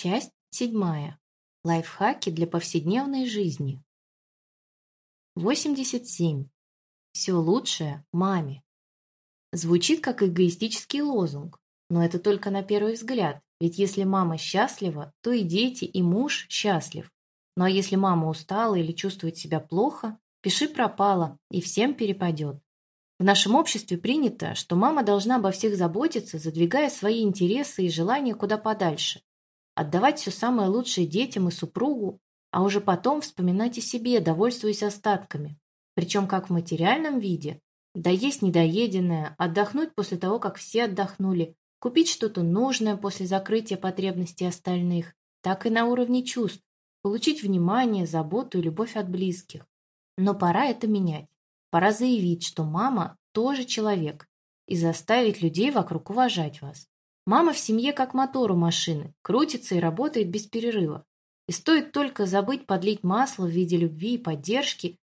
Часть седьмая. Лайфхаки для повседневной жизни. 87. Все лучшее маме. Звучит как эгоистический лозунг, но это только на первый взгляд, ведь если мама счастлива, то и дети, и муж счастлив. Ну а если мама устала или чувствует себя плохо, пиши пропало, и всем перепадет. В нашем обществе принято, что мама должна обо всех заботиться, задвигая свои интересы и желания куда подальше. Отдавать все самое лучшее детям и супругу, а уже потом вспоминать о себе, довольствуясь остатками. Причем как в материальном виде, да есть недоеденное, отдохнуть после того, как все отдохнули, купить что-то нужное после закрытия потребностей остальных, так и на уровне чувств, получить внимание, заботу и любовь от близких. Но пора это менять. Пора заявить, что мама тоже человек, и заставить людей вокруг уважать вас. Мама в семье как мотор у машины, крутится и работает без перерыва. И стоит только забыть подлить масло в виде любви и поддержки,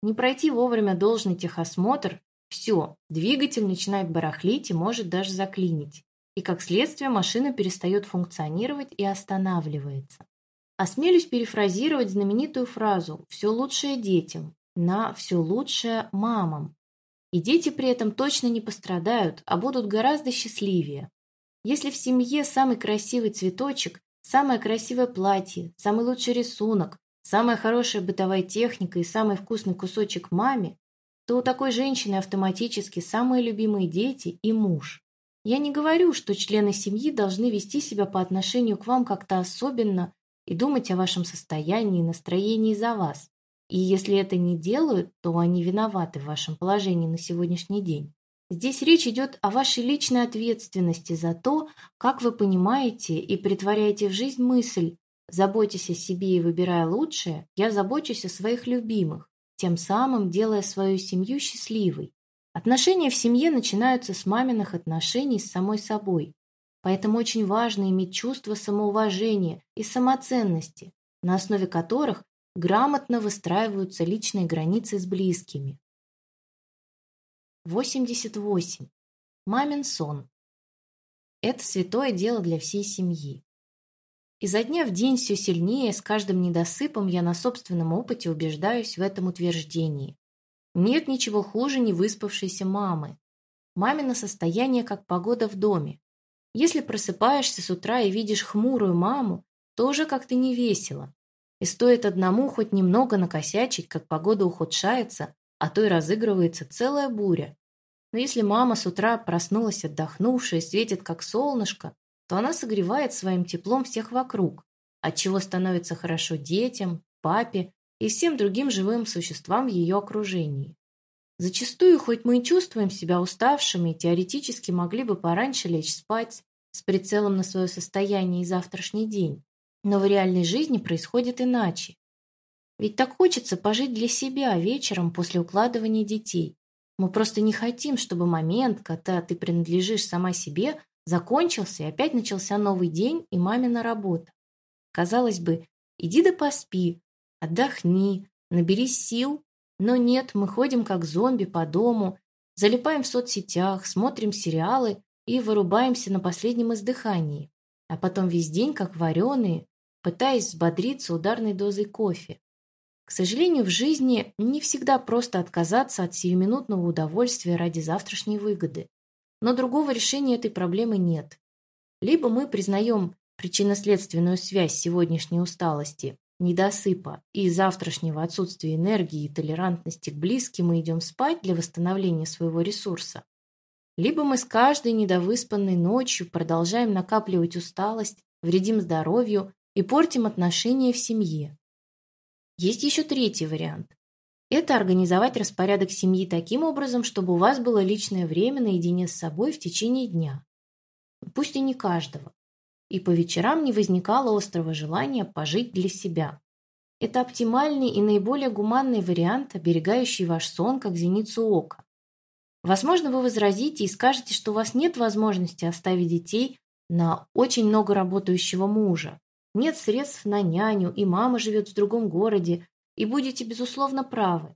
не пройти вовремя должный техосмотр, все, двигатель начинает барахлить и может даже заклинить. И как следствие машина перестает функционировать и останавливается. Осмелюсь перефразировать знаменитую фразу «все лучшее детям», на все лучшее мамам. И дети при этом точно не пострадают, а будут гораздо счастливее. Если в семье самый красивый цветочек, самое красивое платье, самый лучший рисунок, самая хорошая бытовая техника и самый вкусный кусочек маме, то у такой женщины автоматически самые любимые дети и муж. Я не говорю, что члены семьи должны вести себя по отношению к вам как-то особенно и думать о вашем состоянии и настроении за вас. И если это не делают, то они виноваты в вашем положении на сегодняшний день. Здесь речь идет о вашей личной ответственности за то, как вы понимаете и притворяете в жизнь мысль «заботьтесь о себе и выбирая лучшее, я забочусь о своих любимых», тем самым делая свою семью счастливой. Отношения в семье начинаются с маминых отношений с самой собой. Поэтому очень важно иметь чувство самоуважения и самоценности, на основе которых грамотно выстраиваются личные границы с близкими. 88. Мамин сон. Это святое дело для всей семьи. Изо дня в день все сильнее, с каждым недосыпом я на собственном опыте убеждаюсь в этом утверждении. Нет ничего хуже невыспавшейся мамы. Мамино состояние как погода в доме. Если просыпаешься с утра и видишь хмурую маму, то уже как-то не весело. И стоит одному хоть немного накосячить, как погода ухудшается, а то и разыгрывается целая буря. Но если мама с утра проснулась отдохнувшая и светит как солнышко, то она согревает своим теплом всех вокруг, отчего становится хорошо детям, папе и всем другим живым существам в ее окружении. Зачастую, хоть мы и чувствуем себя уставшими теоретически могли бы пораньше лечь спать с прицелом на свое состояние и завтрашний день, но в реальной жизни происходит иначе. Ведь так хочется пожить для себя вечером после укладывания детей. Мы просто не хотим, чтобы момент, когда ты принадлежишь сама себе, закончился и опять начался новый день и мамина работа. Казалось бы, иди да поспи, отдохни, наберись сил, но нет, мы ходим как зомби по дому, залипаем в соцсетях, смотрим сериалы и вырубаемся на последнем издыхании, а потом весь день как вареные, пытаясь взбодриться ударной дозой кофе. К сожалению, в жизни не всегда просто отказаться от сиюминутного удовольствия ради завтрашней выгоды. Но другого решения этой проблемы нет. Либо мы признаем причинно-следственную связь сегодняшней усталости, недосыпа и завтрашнего отсутствия энергии и толерантности к близким и идем спать для восстановления своего ресурса. Либо мы с каждой недовыспанной ночью продолжаем накапливать усталость, вредим здоровью и портим отношения в семье. Есть еще третий вариант. Это организовать распорядок семьи таким образом, чтобы у вас было личное время наедине с собой в течение дня. Пусть и не каждого. И по вечерам не возникало острого желания пожить для себя. Это оптимальный и наиболее гуманный вариант, оберегающий ваш сон как зеницу ока. Возможно, вы возразите и скажете, что у вас нет возможности оставить детей на очень много работающего мужа. Нет средств на няню, и мама живет в другом городе, и будете, безусловно, правы.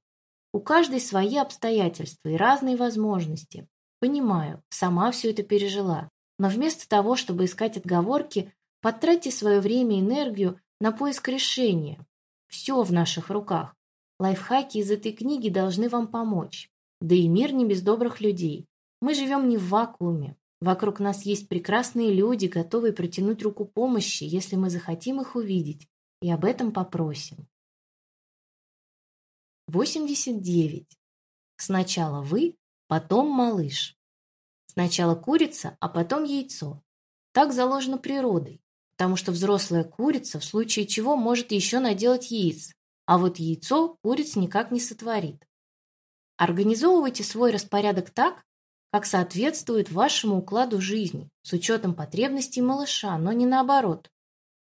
У каждой свои обстоятельства и разные возможности. Понимаю, сама все это пережила. Но вместо того, чтобы искать отговорки, Потратьте свое время и энергию на поиск решения. Все в наших руках. Лайфхаки из этой книги должны вам помочь. Да и мир не без добрых людей. Мы живем не в вакууме. Вокруг нас есть прекрасные люди, готовые протянуть руку помощи, если мы захотим их увидеть, и об этом попросим. 89. Сначала вы, потом малыш. Сначала курица, а потом яйцо. Так заложено природой, потому что взрослая курица в случае чего может еще наделать яиц, а вот яйцо куриц никак не сотворит. Организовывайте свой распорядок так, как соответствует вашему укладу жизни, с учетом потребностей малыша, но не наоборот.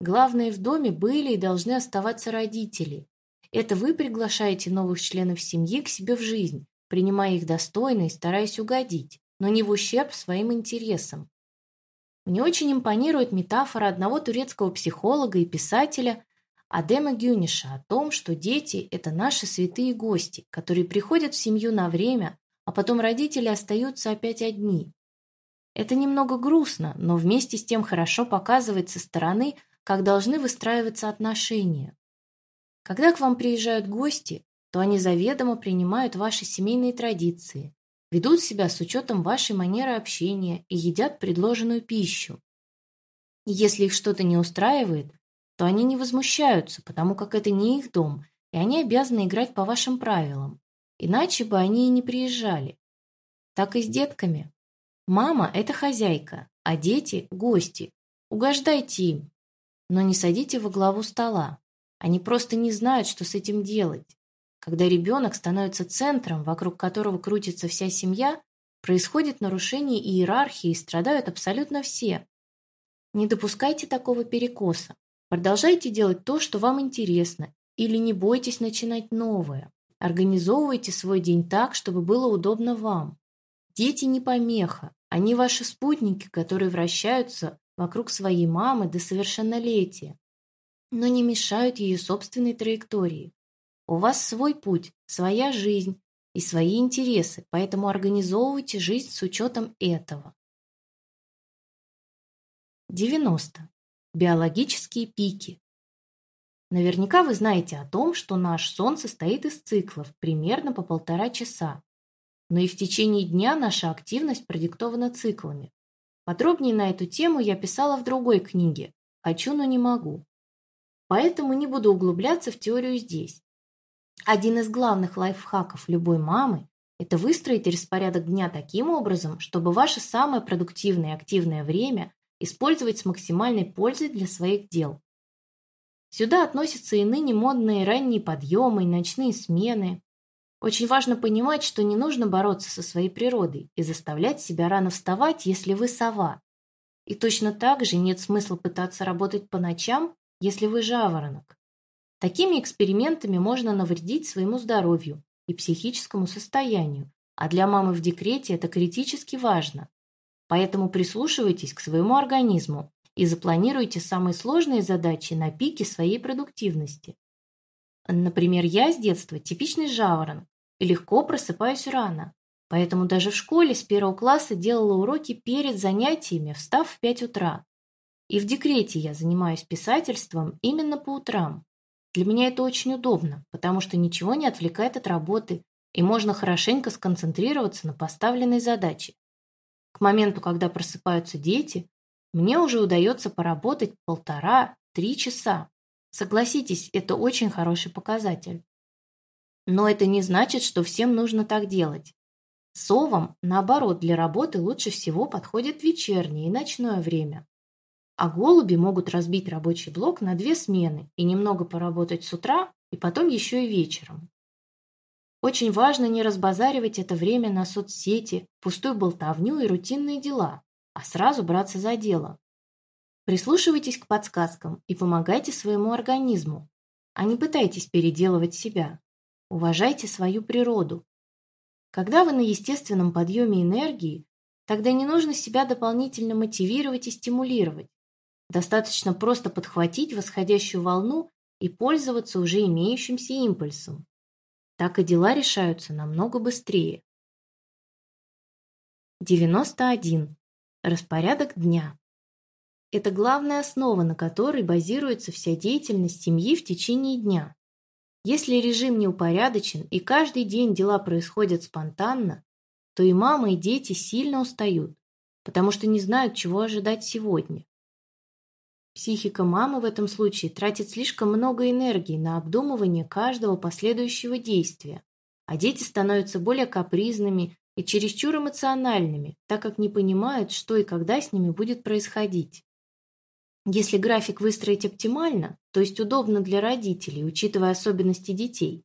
Главное, в доме были и должны оставаться родители. Это вы приглашаете новых членов семьи к себе в жизнь, принимая их достойно и стараясь угодить, но не в ущерб своим интересам. Мне очень импонирует метафора одного турецкого психолога и писателя Адема Гюниша о том, что дети – это наши святые гости, которые приходят в семью на время, а потом родители остаются опять одни. Это немного грустно, но вместе с тем хорошо показывает со стороны, как должны выстраиваться отношения. Когда к вам приезжают гости, то они заведомо принимают ваши семейные традиции, ведут себя с учетом вашей манеры общения и едят предложенную пищу. если их что-то не устраивает, то они не возмущаются, потому как это не их дом, и они обязаны играть по вашим правилам. Иначе бы они и не приезжали. Так и с детками. Мама – это хозяйка, а дети – гости. Угождайте им, но не садите во главу стола. Они просто не знают, что с этим делать. Когда ребенок становится центром, вокруг которого крутится вся семья, происходит нарушение иерархии и страдают абсолютно все. Не допускайте такого перекоса. Продолжайте делать то, что вам интересно, или не бойтесь начинать новое. Организовывайте свой день так, чтобы было удобно вам. Дети не помеха, они ваши спутники, которые вращаются вокруг своей мамы до совершеннолетия, но не мешают ее собственной траектории. У вас свой путь, своя жизнь и свои интересы, поэтому организовывайте жизнь с учетом этого. 90. Биологические пики. Наверняка вы знаете о том, что наш сон состоит из циклов примерно по полтора часа. Но и в течение дня наша активность продиктована циклами. Подробнее на эту тему я писала в другой книге «Хочу, но не могу». Поэтому не буду углубляться в теорию здесь. Один из главных лайфхаков любой мамы – это выстроить распорядок дня таким образом, чтобы ваше самое продуктивное и активное время использовать с максимальной пользой для своих дел. Сюда относятся и ныне модные ранние подъемы и ночные смены. Очень важно понимать, что не нужно бороться со своей природой и заставлять себя рано вставать, если вы сова. И точно так же нет смысла пытаться работать по ночам, если вы жаворонок. Такими экспериментами можно навредить своему здоровью и психическому состоянию, а для мамы в декрете это критически важно. Поэтому прислушивайтесь к своему организму и запланируйте самые сложные задачи на пике своей продуктивности. Например, я с детства типичный жаворон и легко просыпаюсь рано, поэтому даже в школе с первого класса делала уроки перед занятиями, встав в 5 утра. И в декрете я занимаюсь писательством именно по утрам. Для меня это очень удобно, потому что ничего не отвлекает от работы, и можно хорошенько сконцентрироваться на поставленной задаче. К моменту, когда просыпаются дети, мне уже удается поработать полтора-три часа. Согласитесь, это очень хороший показатель. Но это не значит, что всем нужно так делать. Совам, наоборот, для работы лучше всего подходит вечернее и ночное время. А голуби могут разбить рабочий блок на две смены и немного поработать с утра и потом еще и вечером. Очень важно не разбазаривать это время на соцсети, пустую болтовню и рутинные дела, а сразу браться за дело. Прислушивайтесь к подсказкам и помогайте своему организму, а не пытайтесь переделывать себя. Уважайте свою природу. Когда вы на естественном подъеме энергии, тогда не нужно себя дополнительно мотивировать и стимулировать. Достаточно просто подхватить восходящую волну и пользоваться уже имеющимся импульсом. Так и дела решаются намного быстрее. 91. Распорядок дня. это главная основа, на которой базируется вся деятельность семьи в течение дня. Если режим не упорядочен и каждый день дела происходят спонтанно, то и мама, и дети сильно устают, потому что не знают, чего ожидать сегодня. Психика мамы в этом случае тратит слишком много энергии на обдумывание каждого последующего действия, а дети становятся более капризными и чересчур эмоциональными, так как не понимают, что и когда с ними будет происходить. Если график выстроить оптимально, то есть удобно для родителей, учитывая особенности детей,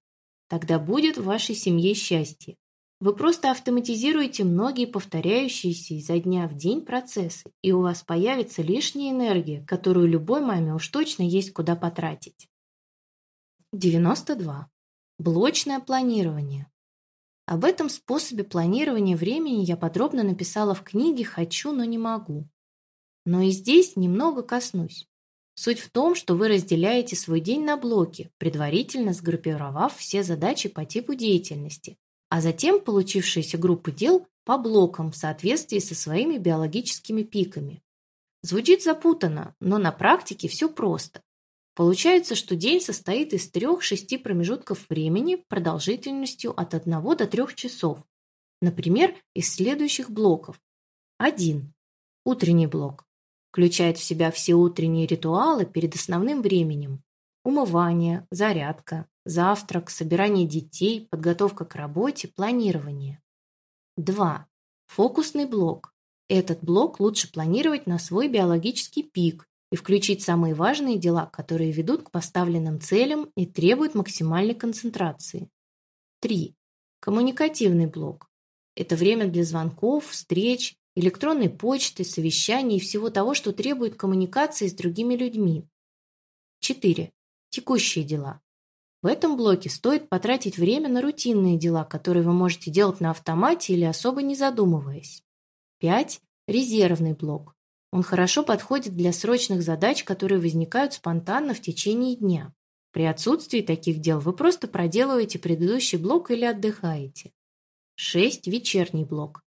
тогда будет в вашей семье счастье. Вы просто автоматизируете многие повторяющиеся изо дня в день процессы, и у вас появится лишняя энергия, которую любой маме уж точно есть куда потратить. 92. Блочное планирование. Об этом способе планирования времени я подробно написала в книге «Хочу, но не могу». Но и здесь немного коснусь. Суть в том, что вы разделяете свой день на блоки, предварительно сгруппировав все задачи по типу деятельности, а затем получившиеся группы дел по блокам в соответствии со своими биологическими пиками. Звучит запутанно, но на практике все просто. Получается, что день состоит из трех-шести промежутков времени продолжительностью от 1 до 3 часов. Например, из следующих блоков. 1. Утренний блок включает в себя все утренние ритуалы перед основным временем. Умывание, зарядка, завтрак, собирание детей, подготовка к работе, планирование. 2. Фокусный блок. Этот блок лучше планировать на свой биологический пик и включить самые важные дела, которые ведут к поставленным целям и требуют максимальной концентрации. 3. Коммуникативный блок. Это время для звонков, встреч, электронной почты, совещаний и всего того, что требует коммуникации с другими людьми. 4. Текущие дела. В этом блоке стоит потратить время на рутинные дела, которые вы можете делать на автомате или особо не задумываясь. 5. Резервный блок. Он хорошо подходит для срочных задач, которые возникают спонтанно в течение дня. При отсутствии таких дел вы просто проделываете предыдущий блок или отдыхаете. 6. Вечерний блок.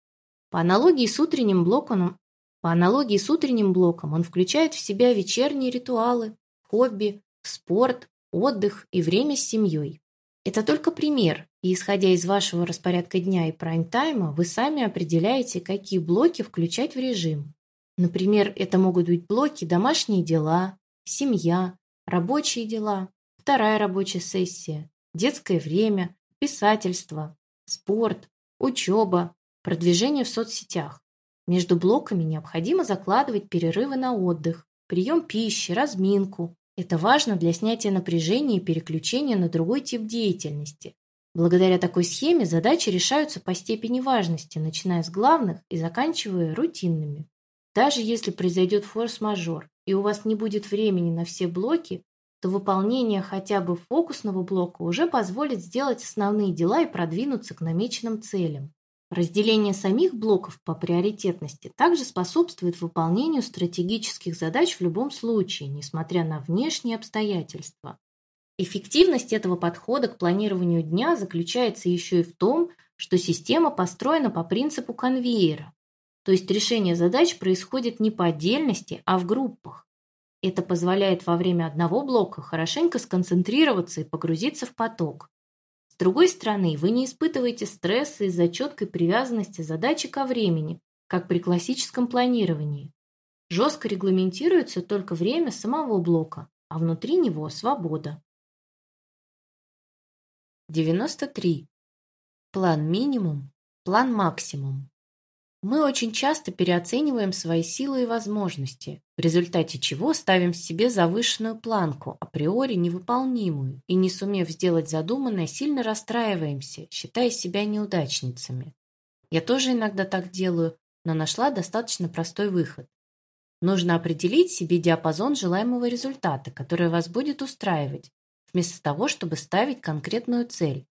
По аналогии с утренним блоком, по аналогии с утренним блоком он включает в себя вечерние ритуалы, хобби, спорт, отдых и время с семьей. Это только пример, и исходя из вашего распорядка дня и прайм-тайма, вы сами определяете, какие блоки включать в режим. Например, это могут быть блоки «домашние дела», «семья», «рабочие дела», «вторая рабочая сессия», «детское время», «писательство», «спорт», «учеба», Продвижение в соцсетях. Между блоками необходимо закладывать перерывы на отдых, прием пищи, разминку. Это важно для снятия напряжения и переключения на другой тип деятельности. Благодаря такой схеме задачи решаются по степени важности, начиная с главных и заканчивая рутинными. Даже если произойдет форс-мажор, и у вас не будет времени на все блоки, то выполнение хотя бы фокусного блока уже позволит сделать основные дела и продвинуться к намеченным целям. Разделение самих блоков по приоритетности также способствует выполнению стратегических задач в любом случае, несмотря на внешние обстоятельства. Эффективность этого подхода к планированию дня заключается еще и в том, что система построена по принципу конвейера, то есть решение задач происходит не по отдельности, а в группах. Это позволяет во время одного блока хорошенько сконцентрироваться и погрузиться в поток. С другой стороны, вы не испытываете стресса из-за четкой привязанности задачи ко времени, как при классическом планировании. Жестко регламентируется только время самого блока, а внутри него свобода. 93. План минимум, план максимум. Мы очень часто переоцениваем свои силы и возможности, в результате чего ставим себе завышенную планку, априори невыполнимую, и не сумев сделать задуманное, сильно расстраиваемся, считая себя неудачницами. Я тоже иногда так делаю, но нашла достаточно простой выход. Нужно определить себе диапазон желаемого результата, который вас будет устраивать, вместо того, чтобы ставить конкретную цель.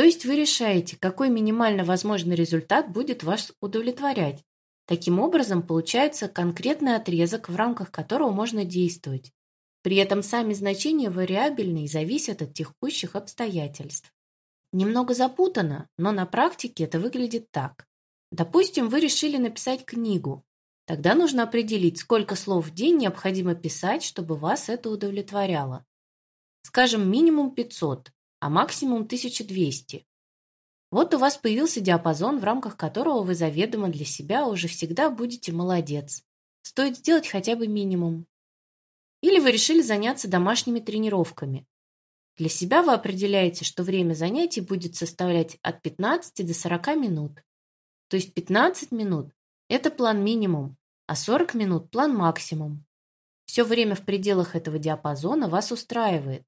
То есть вы решаете, какой минимально возможный результат будет вас удовлетворять. Таким образом, получается конкретный отрезок, в рамках которого можно действовать. При этом сами значения вариабельны и зависят от текущих обстоятельств. Немного запутано, но на практике это выглядит так. Допустим, вы решили написать книгу. Тогда нужно определить, сколько слов в день необходимо писать, чтобы вас это удовлетворяло. Скажем, минимум 500, а максимум 1200. Вот у вас появился диапазон, в рамках которого вы заведомо для себя уже всегда будете молодец. Стоит сделать хотя бы минимум. Или вы решили заняться домашними тренировками. Для себя вы определяете, что время занятий будет составлять от 15 до 40 минут. То есть 15 минут – это план минимум, а 40 минут – план максимум. Все время в пределах этого диапазона вас устраивает.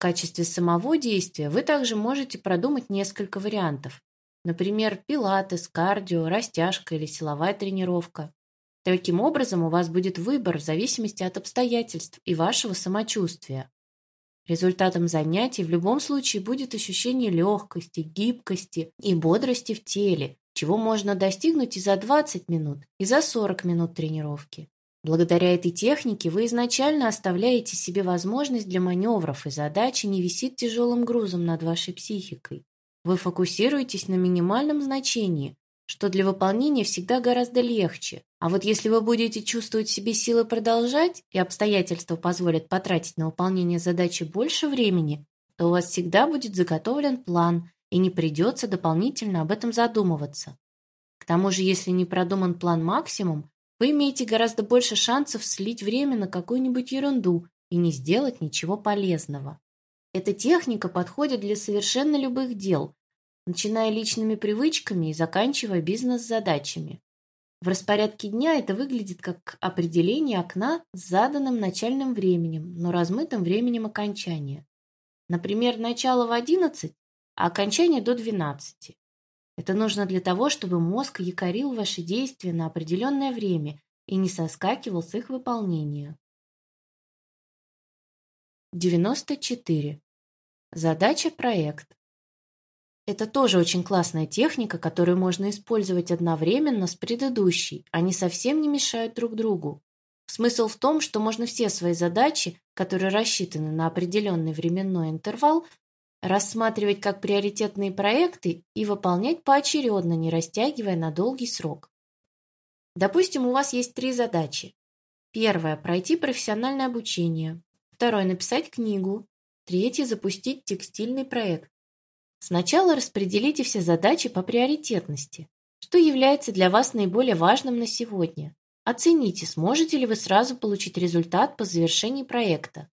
В качестве самого действия вы также можете продумать несколько вариантов. Например, пилатес, кардио, растяжка или силовая тренировка. Таким образом, у вас будет выбор в зависимости от обстоятельств и вашего самочувствия. Результатом занятий в любом случае будет ощущение легкости, гибкости и бодрости в теле, чего можно достигнуть и за 20 минут, и за 40 минут тренировки. Благодаря этой технике вы изначально оставляете себе возможность для маневров, и задача не висит тяжелым грузом над вашей психикой. Вы фокусируетесь на минимальном значении, что для выполнения всегда гораздо легче. А вот если вы будете чувствовать себе силы продолжать, и обстоятельства позволят потратить на выполнение задачи больше времени, то у вас всегда будет заготовлен план, и не придется дополнительно об этом задумываться. К тому же, если не продуман план максимум, вы имеете гораздо больше шансов слить время на какую-нибудь ерунду и не сделать ничего полезного. Эта техника подходит для совершенно любых дел, начиная личными привычками и заканчивая бизнес-задачами. В распорядке дня это выглядит как определение окна с заданным начальным временем, но размытым временем окончания. Например, начало в 11, а окончание до 12. Это нужно для того, чтобы мозг якорил ваши действия на определенное время и не соскакивал с их выполнения. 94. Задача проект. Это тоже очень классная техника, которую можно использовать одновременно с предыдущей. Они совсем не мешают друг другу. Смысл в том, что можно все свои задачи, которые рассчитаны на определенный временной интервал, рассматривать как приоритетные проекты и выполнять поочередно, не растягивая на долгий срок. Допустим, у вас есть три задачи. Первая – пройти профессиональное обучение. Второе – написать книгу. Третье – запустить текстильный проект. Сначала распределите все задачи по приоритетности. Что является для вас наиболее важным на сегодня? Оцените, сможете ли вы сразу получить результат по завершении проекта.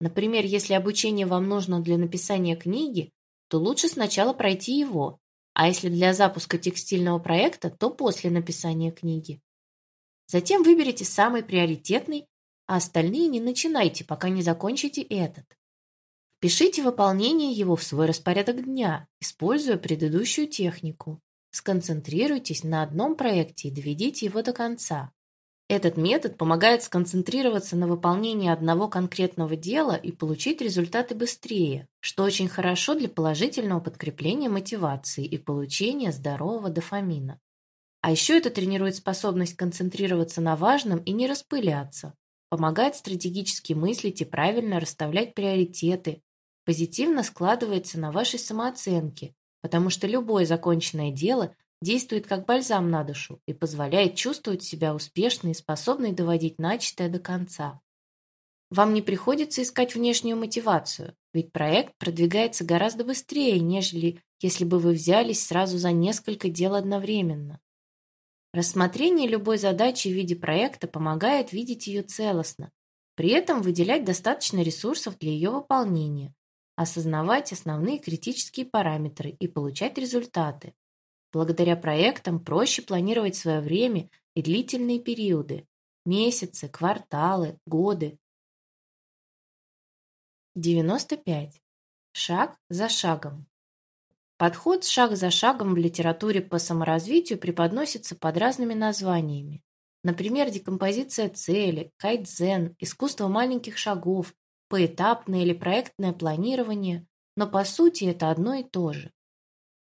Например, если обучение вам нужно для написания книги, то лучше сначала пройти его, а если для запуска текстильного проекта, то после написания книги. Затем выберите самый приоритетный, а остальные не начинайте, пока не закончите этот. Пишите выполнение его в свой распорядок дня, используя предыдущую технику. Сконцентрируйтесь на одном проекте и доведите его до конца. Этот метод помогает сконцентрироваться на выполнении одного конкретного дела и получить результаты быстрее, что очень хорошо для положительного подкрепления мотивации и получения здорового дофамина. А еще это тренирует способность концентрироваться на важном и не распыляться, помогает стратегически мыслить и правильно расставлять приоритеты, позитивно складывается на вашей самооценке, потому что любое законченное дело действует как бальзам на душу и позволяет чувствовать себя успешной и способной доводить начатое до конца. Вам не приходится искать внешнюю мотивацию, ведь проект продвигается гораздо быстрее, нежели если бы вы взялись сразу за несколько дел одновременно. Рассмотрение любой задачи в виде проекта помогает видеть ее целостно, при этом выделять достаточно ресурсов для ее выполнения, осознавать основные критические параметры и получать результаты. Благодаря проектам проще планировать свое время и длительные периоды – месяцы, кварталы, годы. 95. Шаг за шагом. Подход шаг за шагом в литературе по саморазвитию преподносится под разными названиями. Например, декомпозиция цели, кайдзен, искусство маленьких шагов, поэтапное или проектное планирование, но по сути это одно и то же.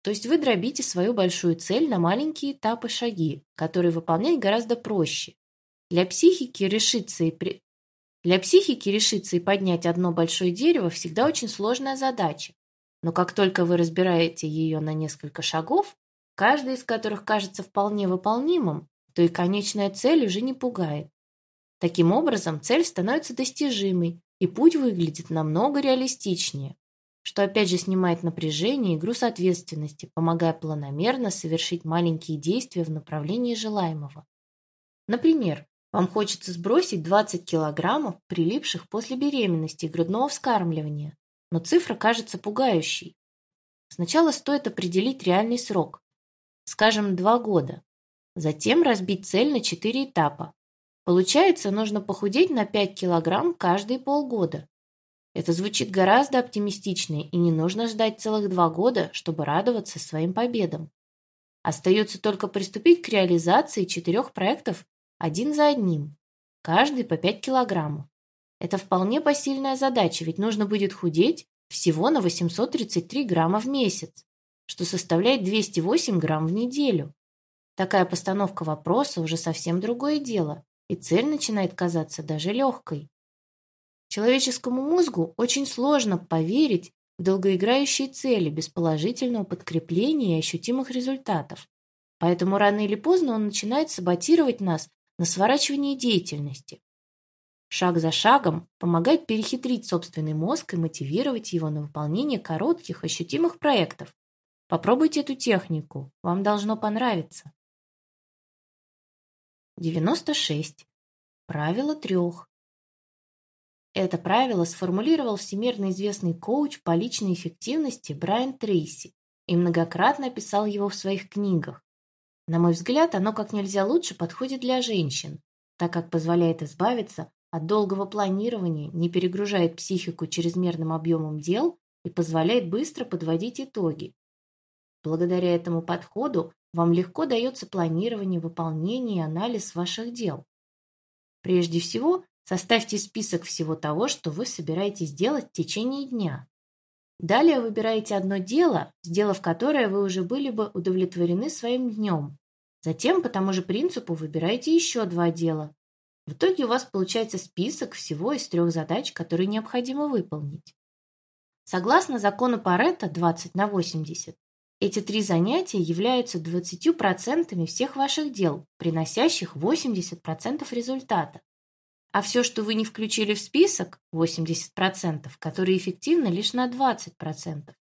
То есть вы дробите свою большую цель на маленькие этапы шаги, которые выполнять гораздо проще. Для психики решиться и при... Для психики решиться и поднять одно большое дерево всегда очень сложная задача. Но как только вы разбираете ее на несколько шагов, каждый из которых кажется вполне выполнимым, то и конечная цель уже не пугает. Таким образом, цель становится достижимой, и путь выглядит намного реалистичнее, что опять же снимает напряжение и груз ответственности, помогая планомерно совершить маленькие действия в направлении желаемого. Например, вам хочется сбросить 20 килограммов, прилипших после беременности и грудного вскармливания, но цифра кажется пугающей. Сначала стоит определить реальный срок, скажем, 2 года. Затем разбить цель на 4 этапа. Получается, нужно похудеть на 5 килограмм каждые полгода. Это звучит гораздо оптимистичнее, и не нужно ждать целых два года, чтобы радоваться своим победам. Остается только приступить к реализации четырех проектов один за одним, каждый по 5 килограммов. Это вполне посильная задача, ведь нужно будет худеть всего на 833 грамма в месяц, что составляет 208 грамм в неделю. Такая постановка вопроса уже совсем другое дело, и цель начинает казаться даже легкой. Человеческому мозгу очень сложно поверить в долгоиграющие цели без положительного подкрепления и ощутимых результатов. Поэтому рано или поздно он начинает саботировать нас на сворачивании деятельности. Шаг за шагом помогает перехитрить собственный мозг и мотивировать его на выполнение коротких, ощутимых проектов. Попробуйте эту технику, вам должно понравиться. 96. Правило трех. Это правило сформулировал всемирно известный коуч по личной эффективности Брайан Трейси и многократно описал его в своих книгах. На мой взгляд, оно как нельзя лучше подходит для женщин, так как позволяет избавиться от долгого планирования, не перегружает психику чрезмерным объемом дел и позволяет быстро подводить итоги. Благодаря этому подходу вам легко дается планирование, выполнение и анализ ваших дел. Прежде всего, Составьте список всего того, что вы собираетесь делать в течение дня. Далее выбираете одно дело, сделав которое вы уже были бы удовлетворены своим днем. Затем по тому же принципу выбираете еще два дела. В итоге у вас получается список всего из трех задач, которые необходимо выполнить. Согласно закону Паретта 20 на 80, эти три занятия являются 20% всех ваших дел, приносящих 80% результата. А все, что вы не включили в список, 80%, которые эффективны лишь на 20%.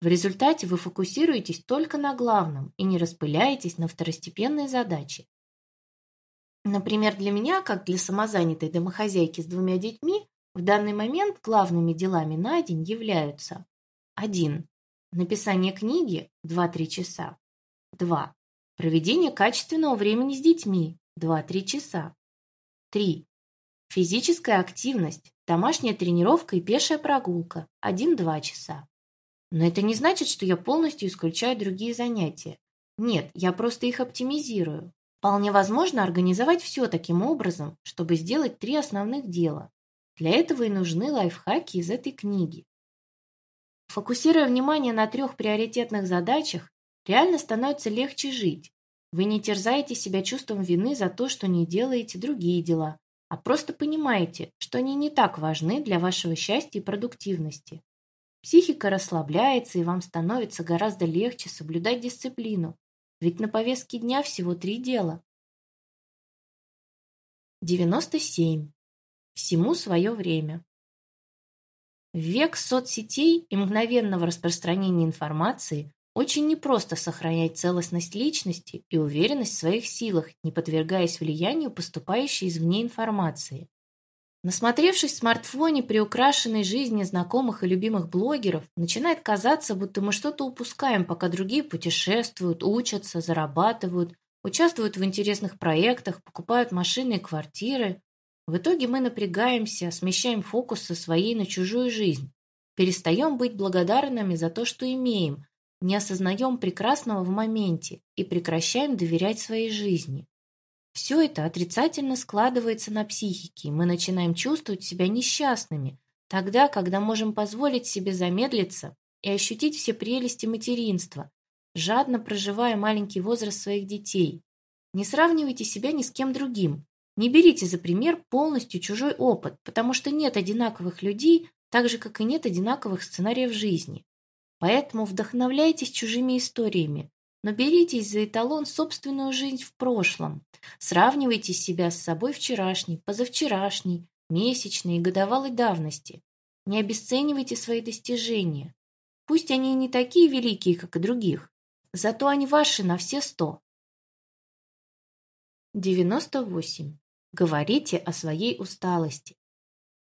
В результате вы фокусируетесь только на главном и не распыляетесь на второстепенные задачи. Например, для меня, как для самозанятой домохозяйки с двумя детьми, в данный момент главными делами на день являются 1. Написание книги 2-3 часа. 2. Проведение качественного времени с детьми 2-3 часа. 3. Физическая активность, домашняя тренировка и пешая прогулка – 1-2 часа. Но это не значит, что я полностью исключаю другие занятия. Нет, я просто их оптимизирую. Вполне возможно организовать все таким образом, чтобы сделать три основных дела. Для этого и нужны лайфхаки из этой книги. Фокусируя внимание на трех приоритетных задачах, реально становится легче жить. Вы не терзаете себя чувством вины за то, что не делаете другие дела, а просто понимаете, что они не так важны для вашего счастья и продуктивности. Психика расслабляется, и вам становится гораздо легче соблюдать дисциплину, ведь на повестке дня всего три дела. 97. Всему свое время. В век соцсетей и мгновенного распространения информации очень непросто сохранять целостность личности и уверенность в своих силах, не подвергаясь влиянию поступающей извне информации. Насмотревшись в смартфоне при украшенной жизни знакомых и любимых блогеров, начинает казаться, будто мы что-то упускаем, пока другие путешествуют, учатся, зарабатывают, участвуют в интересных проектах, покупают машины и квартиры. В итоге мы напрягаемся, смещаем фокус со своей на чужую жизнь, перестаем быть благодарными за то, что имеем, не осознаем прекрасного в моменте и прекращаем доверять своей жизни. Все это отрицательно складывается на психике, и мы начинаем чувствовать себя несчастными, тогда, когда можем позволить себе замедлиться и ощутить все прелести материнства, жадно проживая маленький возраст своих детей. Не сравнивайте себя ни с кем другим. Не берите за пример полностью чужой опыт, потому что нет одинаковых людей, так же, как и нет одинаковых сценариев жизни. Поэтому вдохновляйтесь чужими историями, Но беритесь за эталон собственную жизнь в прошлом. Сравнивайте себя с собой вчерашней, позавчерашней, месячной и годовалой давности. Не обесценивайте свои достижения. Пусть они не такие великие, как и других, зато они ваши на все сто. 98. Говорите о своей усталости.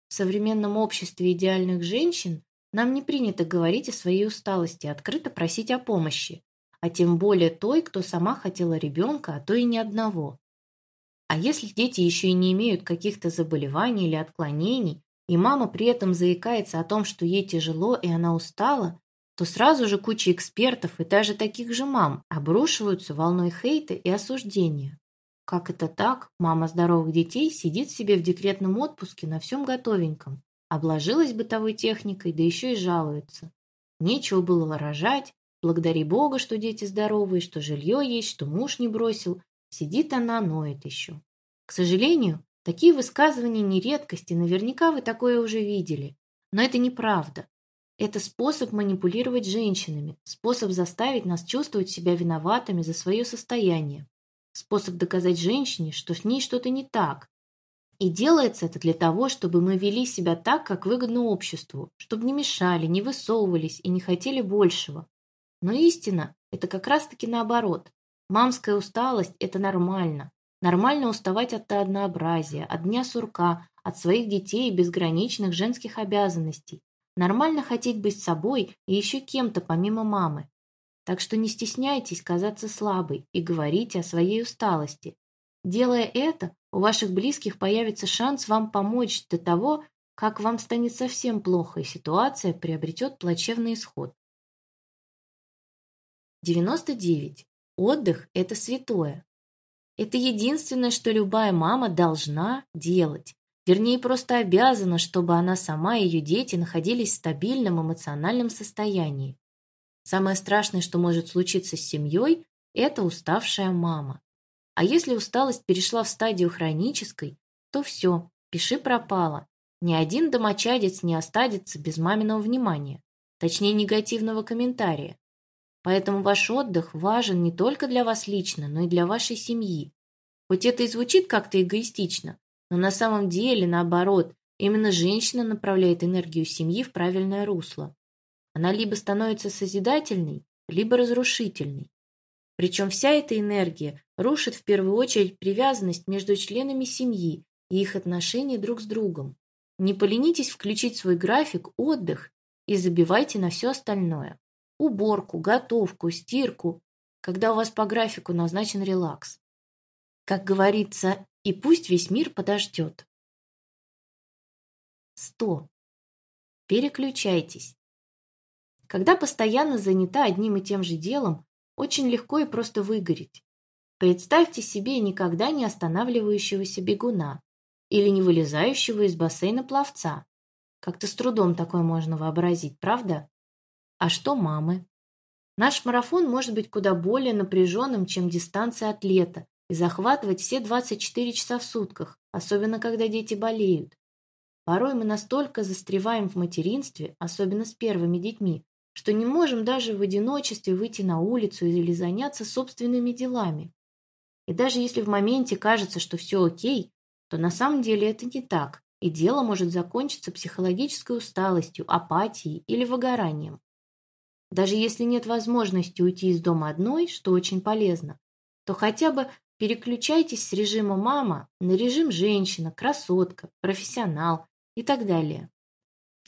В современном обществе идеальных женщин нам не принято говорить о своей усталости, открыто просить о помощи, а тем более той, кто сама хотела ребенка, а то и ни одного. А если дети еще и не имеют каких-то заболеваний или отклонений, и мама при этом заикается о том, что ей тяжело и она устала, то сразу же куча экспертов и даже таких же мам обрушиваются волной хейта и осуждения. Как это так? Мама здоровых детей сидит себе в декретном отпуске на всем готовеньком, обложилась бытовой техникой, да еще и жалуется. Нечего было рожать, благодари Бога, что дети здоровые, что жилье есть, что муж не бросил. Сидит она, ноет еще. К сожалению, такие высказывания не редкость, и наверняка вы такое уже видели. Но это неправда. Это способ манипулировать женщинами, способ заставить нас чувствовать себя виноватыми за свое состояние, способ доказать женщине, что с ней что-то не так. И делается это для того, чтобы мы вели себя так, как выгодно обществу, чтобы не мешали, не высовывались и не хотели большего. Но истина – это как раз-таки наоборот. Мамская усталость – это нормально. Нормально уставать от однообразия, от дня сурка, от своих детей и безграничных женских обязанностей. Нормально хотеть быть собой и еще кем-то помимо мамы. Так что не стесняйтесь казаться слабой и говорите о своей усталости. Делая это, у ваших близких появится шанс вам помочь до того, как вам станет совсем плохо и ситуация приобретет плачевный исход. 99. Отдых – это святое. Это единственное, что любая мама должна делать. Вернее, просто обязана, чтобы она сама и ее дети находились в стабильном эмоциональном состоянии. Самое страшное, что может случиться с семьей, это уставшая мама. А если усталость перешла в стадию хронической, то все, пиши пропало. Ни один домочадец не остадится без маминого внимания, точнее негативного комментария. Поэтому ваш отдых важен не только для вас лично, но и для вашей семьи. Хоть это и звучит как-то эгоистично, но на самом деле, наоборот, именно женщина направляет энергию семьи в правильное русло. Она либо становится созидательной, либо разрушительной. Причем вся эта энергия рушит в первую очередь привязанность между членами семьи и их отношения друг с другом. Не поленитесь включить свой график, отдых и забивайте на все остальное. Уборку, готовку, стирку, когда у вас по графику назначен релакс. Как говорится, и пусть весь мир подождет. 100. Переключайтесь. Когда постоянно занята одним и тем же делом, очень легко и просто выгореть. Представьте себе никогда не останавливающегося бегуна или не вылезающего из бассейна пловца. Как-то с трудом такое можно вообразить, правда? А что мамы? Наш марафон может быть куда более напряженным, чем дистанция атлета, и захватывать все 24 часа в сутках, особенно когда дети болеют. Порой мы настолько застреваем в материнстве, особенно с первыми детьми, что не можем даже в одиночестве выйти на улицу или заняться собственными делами. И даже если в моменте кажется, что все окей, то на самом деле это не так, и дело может закончиться психологической усталостью, апатией или выгоранием. Даже если нет возможности уйти из дома одной, что очень полезно, то хотя бы Переключайтесь с режима «мама» на режим «женщина», «красотка», «профессионал» и так далее.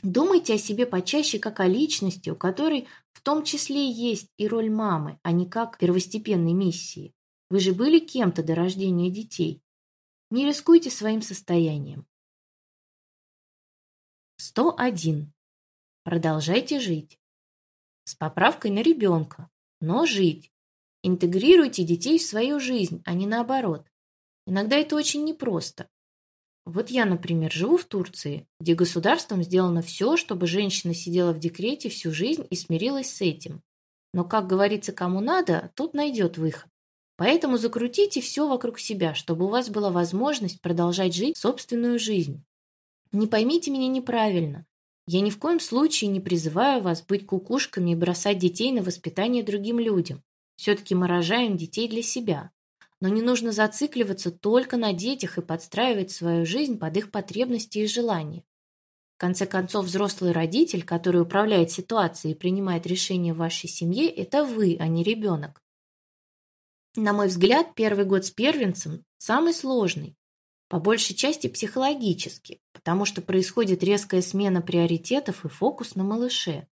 Думайте о себе почаще как о личности, у которой в том числе есть и роль мамы, а не как первостепенной миссии. Вы же были кем-то до рождения детей. Не рискуйте своим состоянием. 101. Продолжайте жить. С поправкой на ребенка, но жить. Интегрируйте детей в свою жизнь, а не наоборот. Иногда это очень непросто. Вот я, например, живу в Турции, где государством сделано все, чтобы женщина сидела в декрете всю жизнь и смирилась с этим. Но, как говорится, кому надо, тот найдет выход. Поэтому закрутите все вокруг себя, чтобы у вас была возможность продолжать жить собственную жизнь. Не поймите меня неправильно. Я ни в коем случае не призываю вас быть кукушками и бросать детей на воспитание другим людям. Все-таки мы рожаем детей для себя. Но не нужно зацикливаться только на детях и подстраивать свою жизнь под их потребности и желания. В конце концов, взрослый родитель, который управляет ситуацией и принимает решения в вашей семье, это вы, а не ребенок. На мой взгляд, первый год с первенцем самый сложный, по большей части психологически, потому что происходит резкая смена приоритетов и фокус на малыше.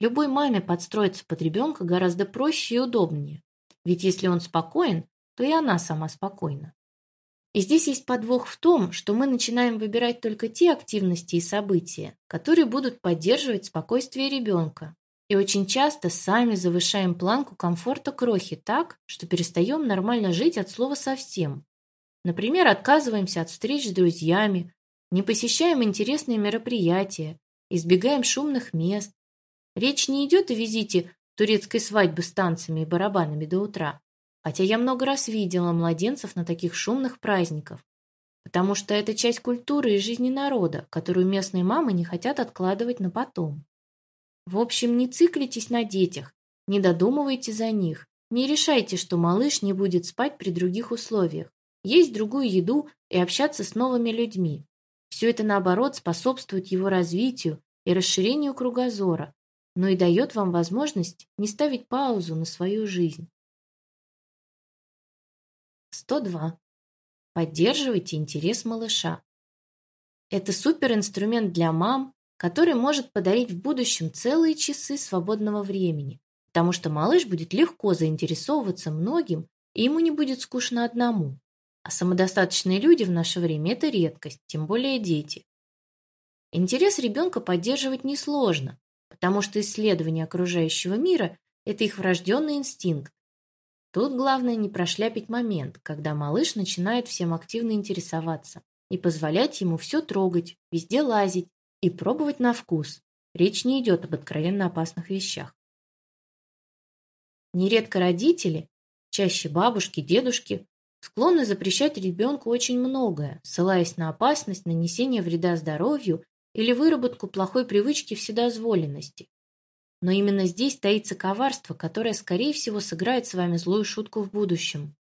Любой маме подстроиться под ребенка гораздо проще и удобнее, ведь если он спокоен, то и она сама спокойна. И здесь есть подвох в том, что мы начинаем выбирать только те активности и события, которые будут поддерживать спокойствие ребенка. И очень часто сами завышаем планку комфорта крохи так, что перестаем нормально жить от слова совсем. Например, отказываемся от встреч с друзьями, не посещаем интересные мероприятия, избегаем шумных мест. Речь не идет о визите турецкой свадьбы с танцами и барабанами до утра, Хотя я много раз видела младенцев на таких шумных праздниках, потому что это часть культуры и жизни народа, которую местные мамы не хотят откладывать на потом. В общем, не циклитесь на детях, не додумывайте за них, не решайте, что малыш не будет спать при других условиях, есть другую еду и общаться с новыми людьми. Все это, наоборот, способствует его развитию и расширению кругозора, но и дает вам возможность не ставить паузу на свою жизнь. 102. Поддерживайте интерес малыша. Это суперинструмент для мам, который может подарить в будущем целые часы свободного времени, потому что малыш будет легко заинтересовываться многим, и ему не будет скучно одному. А самодостаточные люди в наше время – это редкость, тем более дети. Интерес ребенка поддерживать несложно, потому что исследование окружающего мира – это их врожденный инстинкт, Тут главное не прошляпить момент, когда малыш начинает всем активно интересоваться и позволять ему все трогать, везде лазить и пробовать на вкус. Речь не идет об откровенно опасных вещах. Нередко родители, чаще бабушки, дедушки, склонны запрещать ребенку очень многое, ссылаясь на опасность нанесения вреда здоровью или выработку плохой привычки вседозволенности. Но именно здесь таится коварство, которое, скорее всего, сыграет с вами злую шутку в будущем.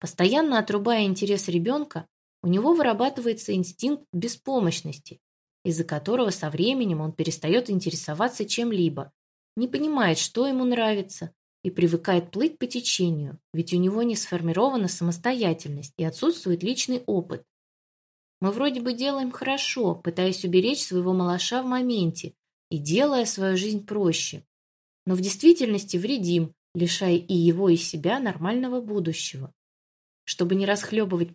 Постоянно отрубая интерес ребенка, у него вырабатывается инстинкт беспомощности, из-за которого со временем он перестает интересоваться чем-либо, не понимает, что ему нравится, и привыкает плыть по течению, ведь у него не сформирована самостоятельность и отсутствует личный опыт. Мы вроде бы делаем хорошо, пытаясь уберечь своего малыша в моменте, и делая свою жизнь проще. Но в действительности вредим, лишая и его, и себя нормального будущего. Чтобы не расхлебывать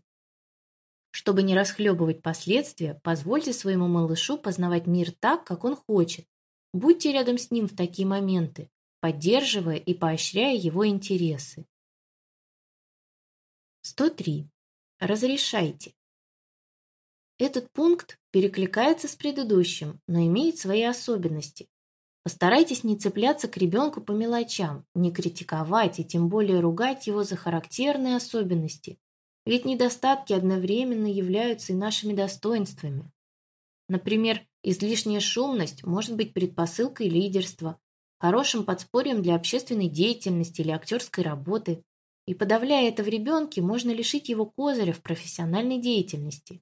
чтобы не расхлебывать последствия, позвольте своему малышу познавать мир так, как он хочет. Будьте рядом с ним в такие моменты, поддерживая и поощряя его интересы. 103. Разрешайте. Этот пункт перекликается с предыдущим, но имеет свои особенности. Постарайтесь не цепляться к ребенку по мелочам, не критиковать и тем более ругать его за характерные особенности, ведь недостатки одновременно являются и нашими достоинствами. Например, излишняя шумность может быть предпосылкой лидерства, хорошим подспорьем для общественной деятельности или актерской работы, и подавляя это в ребенке, можно лишить его козыря в профессиональной деятельности.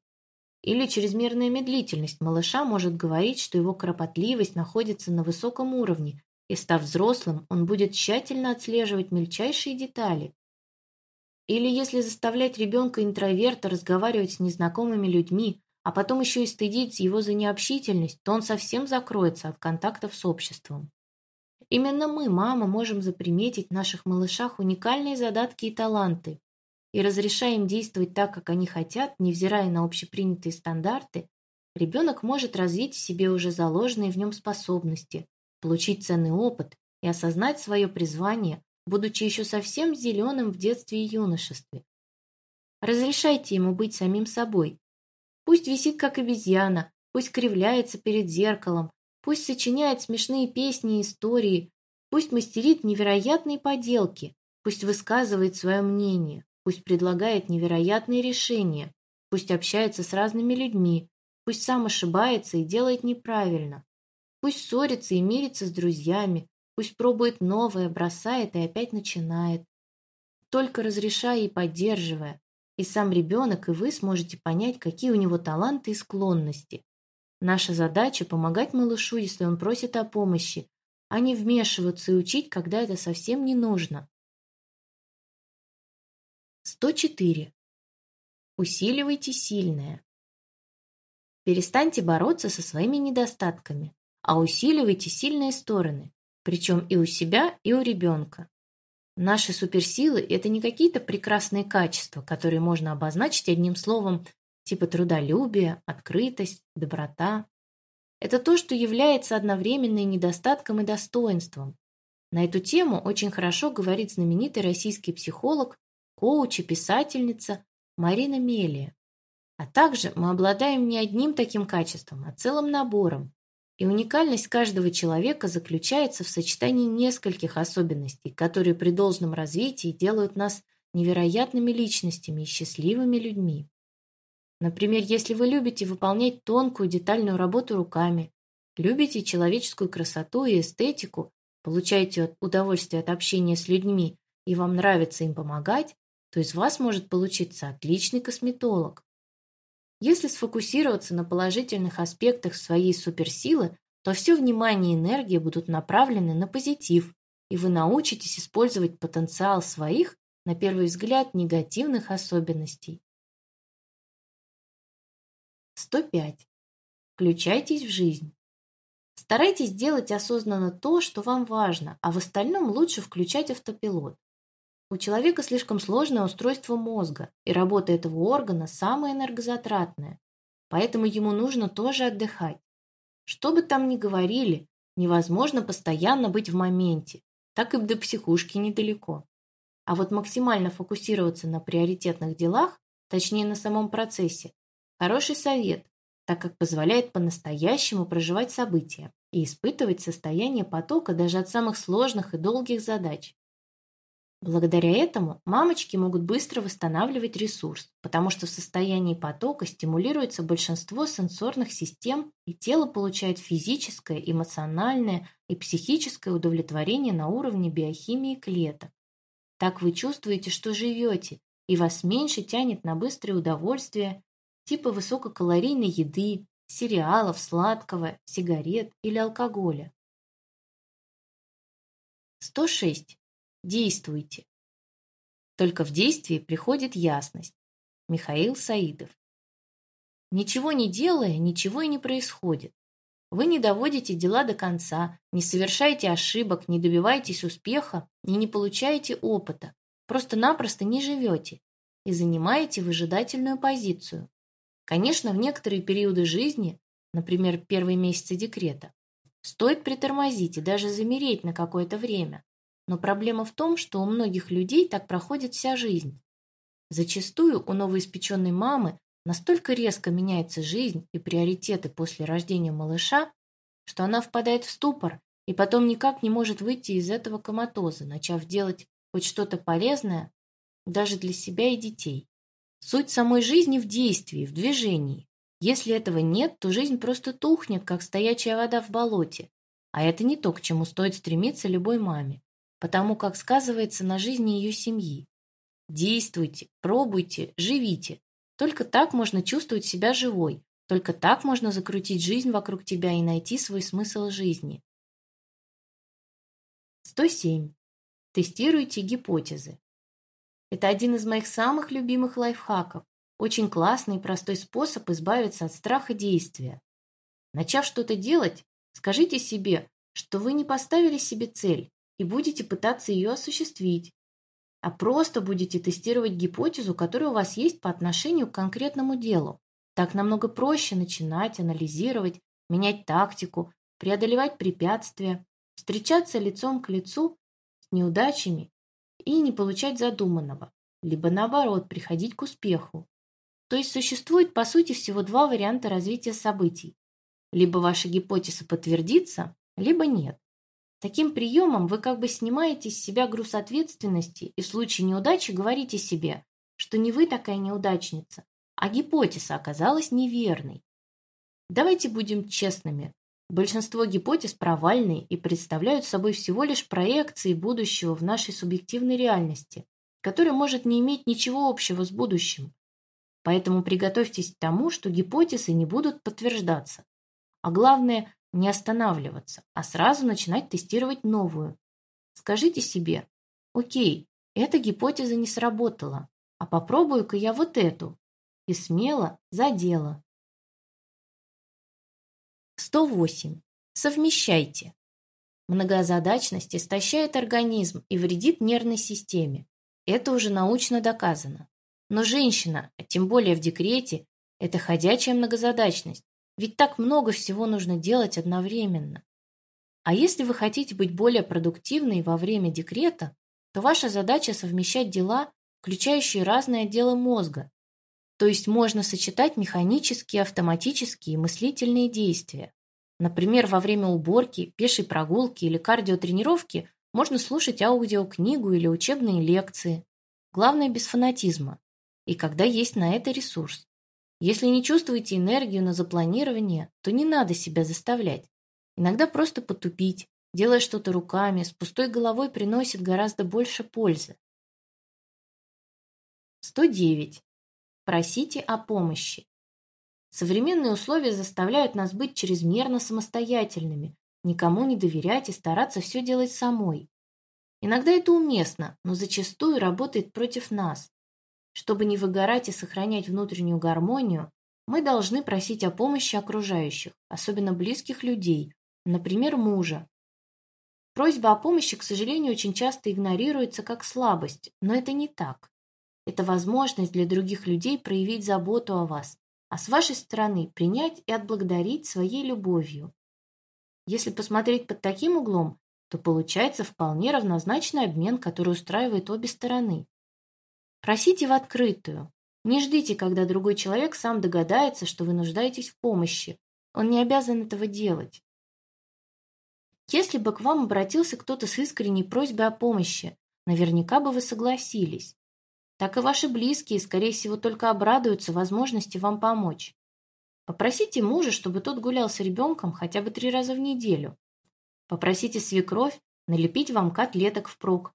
Или чрезмерная медлительность малыша может говорить, что его кропотливость находится на высоком уровне, и, став взрослым, он будет тщательно отслеживать мельчайшие детали. Или если заставлять ребенка-интроверта разговаривать с незнакомыми людьми, а потом еще и стыдить его за необщительность, то он совсем закроется от контактов с обществом. Именно мы, мама, можем заприметить в наших малышах уникальные задатки и таланты, и разрешая им действовать так, как они хотят, невзирая на общепринятые стандарты, ребенок может развить в себе уже заложенные в нем способности, получить ценный опыт и осознать свое призвание, будучи еще совсем зеленым в детстве и юношестве. Разрешайте ему быть самим собой. Пусть висит как обезьяна, пусть кривляется перед зеркалом, пусть сочиняет смешные песни и истории, пусть мастерит невероятные поделки, пусть высказывает свое мнение, Пусть предлагает невероятные решения, пусть общается с разными людьми, пусть сам ошибается и делает неправильно. Пусть ссорится и мирится с друзьями, Пусть пробует новое, бросает и опять начинает. Только разрешая и поддерживая, и сам ребенок, и вы сможете понять, какие у него таланты и склонности. Наша задача – помогать малышу, если он просит о помощи, а не вмешиваться и учить, когда это совсем не нужно. 104. Усиливайте сильное. Перестаньте бороться со своими недостатками, а усиливайте сильные стороны, причем и у себя, и у ребенка. Наши суперсилы – это не какие-то прекрасные качества, которые можно обозначить одним словом типа трудолюбие, открытость, доброта. Это то, что является одновременно и недостатком, и достоинством. На эту тему очень хорошо говорит знаменитый российский психолог, коуч и писательница Марина Мелия. А также мы обладаем не одним таким качеством, а целым набором. И уникальность каждого человека заключается в сочетании нескольких особенностей, которые при должном развитии делают нас невероятными личностями и счастливыми людьми. Например, если вы любите выполнять тонкую детальную работу руками, любите человеческую красоту и эстетику, получаете удовольствие от общения с людьми и вам нравится им помогать, то из вас может получиться отличный косметолог. Если сфокусироваться на положительных аспектах своей суперсилы, то все внимание и энергия будут направлены на позитив, и вы научитесь использовать потенциал своих, на первый взгляд, негативных особенностей. 105. Включайтесь в жизнь. Старайтесь делать осознанно то, что вам важно, а в остальном лучше включать автопилот. У человека слишком сложное устройство мозга, и работа этого органа самая энергозатратная, поэтому ему нужно тоже отдыхать. Что бы там ни говорили, невозможно постоянно быть в моменте, так и до психушки недалеко. А вот максимально фокусироваться на приоритетных делах, точнее на самом процессе, Хороший совет, так как позволяет по-настоящему проживать события и испытывать состояние потока даже от самых сложных и долгих задач. Благодаря этому мамочки могут быстро восстанавливать ресурс, потому что в состоянии потока стимулируется большинство сенсорных систем, и тело получает физическое, эмоциональное и психическое удовлетворение на уровне биохимии клеток. Так вы чувствуете, что живете, и вас меньше тянет на быстрое удовольствие типа высококалорийной еды, сериалов, сладкого, сигарет или алкоголя. 106. Действуйте. Только в действии приходит ясность. Михаил Саидов. Ничего не делая, ничего и не происходит. Вы не доводите дела до конца, не совершаете ошибок, не добиваетесь успеха и не получаете опыта. Просто-напросто не живете и занимаете выжидательную позицию. Конечно, в некоторые периоды жизни, например, первые месяцы декрета, стоит притормозить и даже замереть на какое-то время. Но проблема в том, что у многих людей так проходит вся жизнь. Зачастую у новоиспеченной мамы настолько резко меняется жизнь и приоритеты после рождения малыша, что она впадает в ступор и потом никак не может выйти из этого коматоза, начав делать хоть что-то полезное даже для себя и детей. Суть самой жизни в действии, в движении. Если этого нет, то жизнь просто тухнет, как стоячая вода в болоте. А это не то, к чему стоит стремиться любой маме, потому как сказывается на жизни ее семьи. Действуйте, пробуйте, живите. Только так можно чувствовать себя живой. Только так можно закрутить жизнь вокруг тебя и найти свой смысл жизни. 107. Тестируйте гипотезы. Это один из моих самых любимых лайфхаков. Очень классный и простой способ избавиться от страха действия. Начав что-то делать, скажите себе, что вы не поставили себе цель и будете пытаться ее осуществить, а просто будете тестировать гипотезу, которая у вас есть по отношению к конкретному делу. Так намного проще начинать, анализировать, менять тактику, преодолевать препятствия, встречаться лицом к лицу с неудачами и не получать задуманного, либо наоборот приходить к успеху. То есть существует по сути всего два варианта развития событий. Либо ваша гипотеза подтвердится, либо нет. Таким приемом вы как бы снимаете с себя груз ответственности и в случае неудачи говорите себе, что не вы такая неудачница, а гипотеза оказалась неверной. Давайте будем честными. Большинство гипотез провальны и представляют собой всего лишь проекции будущего в нашей субъективной реальности, которая может не иметь ничего общего с будущим. Поэтому приготовьтесь к тому, что гипотезы не будут подтверждаться. А главное, не останавливаться, а сразу начинать тестировать новую. Скажите себе, окей, эта гипотеза не сработала, а попробую-ка я вот эту. И смело за дело. 108. Совмещайте. Многозадачность истощает организм и вредит нервной системе. Это уже научно доказано. Но женщина, а тем более в декрете, это ходячая многозадачность. Ведь так много всего нужно делать одновременно. А если вы хотите быть более продуктивной во время декрета, то ваша задача совмещать дела, включающие разные отделы мозга. То есть можно сочетать механические, автоматические и мыслительные действия. Например, во время уборки, пешей прогулки или кардиотренировки можно слушать аудиокнигу или учебные лекции. Главное без фанатизма. И когда есть на это ресурс. Если не чувствуете энергию на запланирование, то не надо себя заставлять. Иногда просто потупить, делая что-то руками, с пустой головой приносит гораздо больше пользы. 109. Просите о помощи. Современные условия заставляют нас быть чрезмерно самостоятельными, никому не доверять и стараться все делать самой. Иногда это уместно, но зачастую работает против нас. Чтобы не выгорать и сохранять внутреннюю гармонию, мы должны просить о помощи окружающих, особенно близких людей, например, мужа. Просьба о помощи, к сожалению, очень часто игнорируется как слабость, но это не так. Это возможность для других людей проявить заботу о вас, а с вашей стороны принять и отблагодарить своей любовью. Если посмотреть под таким углом, то получается вполне равнозначный обмен, который устраивает обе стороны. Просите в открытую. Не ждите, когда другой человек сам догадается, что вы нуждаетесь в помощи. Он не обязан этого делать. Если бы к вам обратился кто-то с искренней просьбой о помощи, наверняка бы вы согласились. Так и ваши близкие, скорее всего, только обрадуются возможности вам помочь. Попросите мужа, чтобы тот гулял с ребенком хотя бы три раза в неделю. Попросите свекровь налепить вам котлеток впрок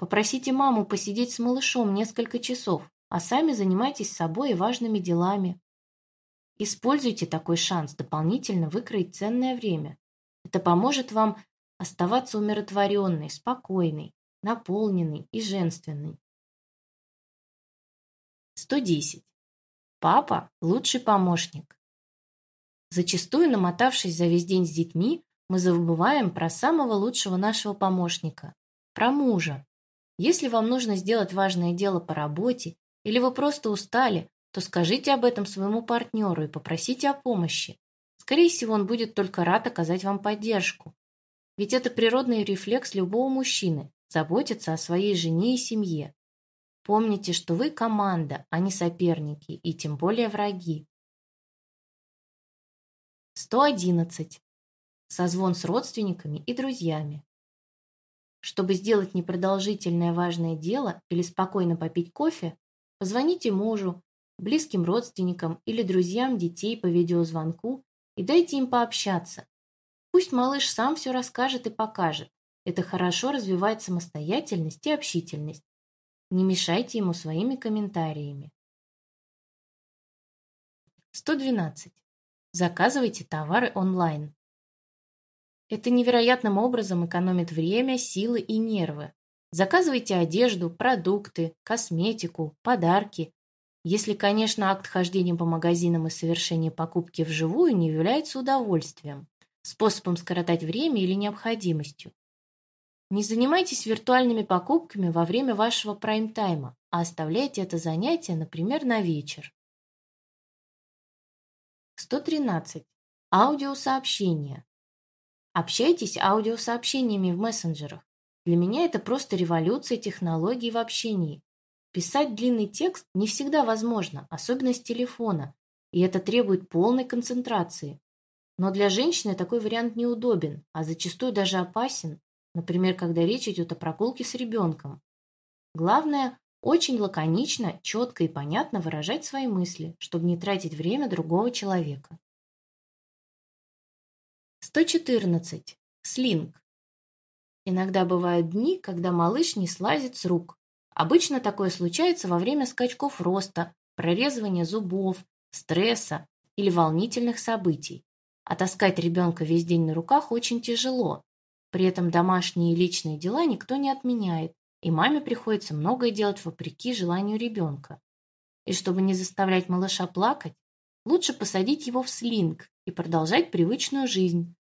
Попросите маму посидеть с малышом несколько часов, а сами занимайтесь собой и важными делами. Используйте такой шанс дополнительно выкроить ценное время. Это поможет вам оставаться умиротворенной, спокойной, наполненной и женственной. 110. Папа – лучший помощник. Зачастую, намотавшись за весь день с детьми, мы забываем про самого лучшего нашего помощника – про мужа. Если вам нужно сделать важное дело по работе или вы просто устали, то скажите об этом своему партнеру и попросите о помощи. Скорее всего, он будет только рад оказать вам поддержку. Ведь это природный рефлекс любого мужчины – заботиться о своей жене и семье. Помните, что вы команда, а не соперники и тем более враги. 111. Созвон с родственниками и друзьями. Чтобы сделать непродолжительное важное дело или спокойно попить кофе, позвоните мужу, близким родственникам или друзьям детей по видеозвонку и дайте им пообщаться. Пусть малыш сам все расскажет и покажет. Это хорошо развивает самостоятельность и общительность. Не мешайте ему своими комментариями. 112. Заказывайте товары онлайн. Это невероятным образом экономит время, силы и нервы. Заказывайте одежду, продукты, косметику, подарки. Если, конечно, акт хождения по магазинам и совершения покупки вживую не является удовольствием, способом скоротать время или необходимостью. Не занимайтесь виртуальными покупками во время вашего прайм-тайма, а оставляйте это занятие, например, на вечер. 113. Аудиосообщения. Общайтесь аудиосообщениями в мессенджерах. Для меня это просто революция технологий в общении. Писать длинный текст не всегда возможно, особенно с телефона, и это требует полной концентрации. Но для женщины такой вариант неудобен, а зачастую даже опасен, например, когда речь идет о прогулке с ребенком. Главное – очень лаконично, четко и понятно выражать свои мысли, чтобы не тратить время другого человека. 114. Слинг. Иногда бывают дни, когда малыш не слазит с рук. Обычно такое случается во время скачков роста, прорезывания зубов, стресса или волнительных событий. А таскать ребенка весь день на руках очень тяжело. При этом домашние и личные дела никто не отменяет, и маме приходится многое делать вопреки желанию ребенка. И чтобы не заставлять малыша плакать, лучше посадить его в слинг и продолжать привычную жизнь.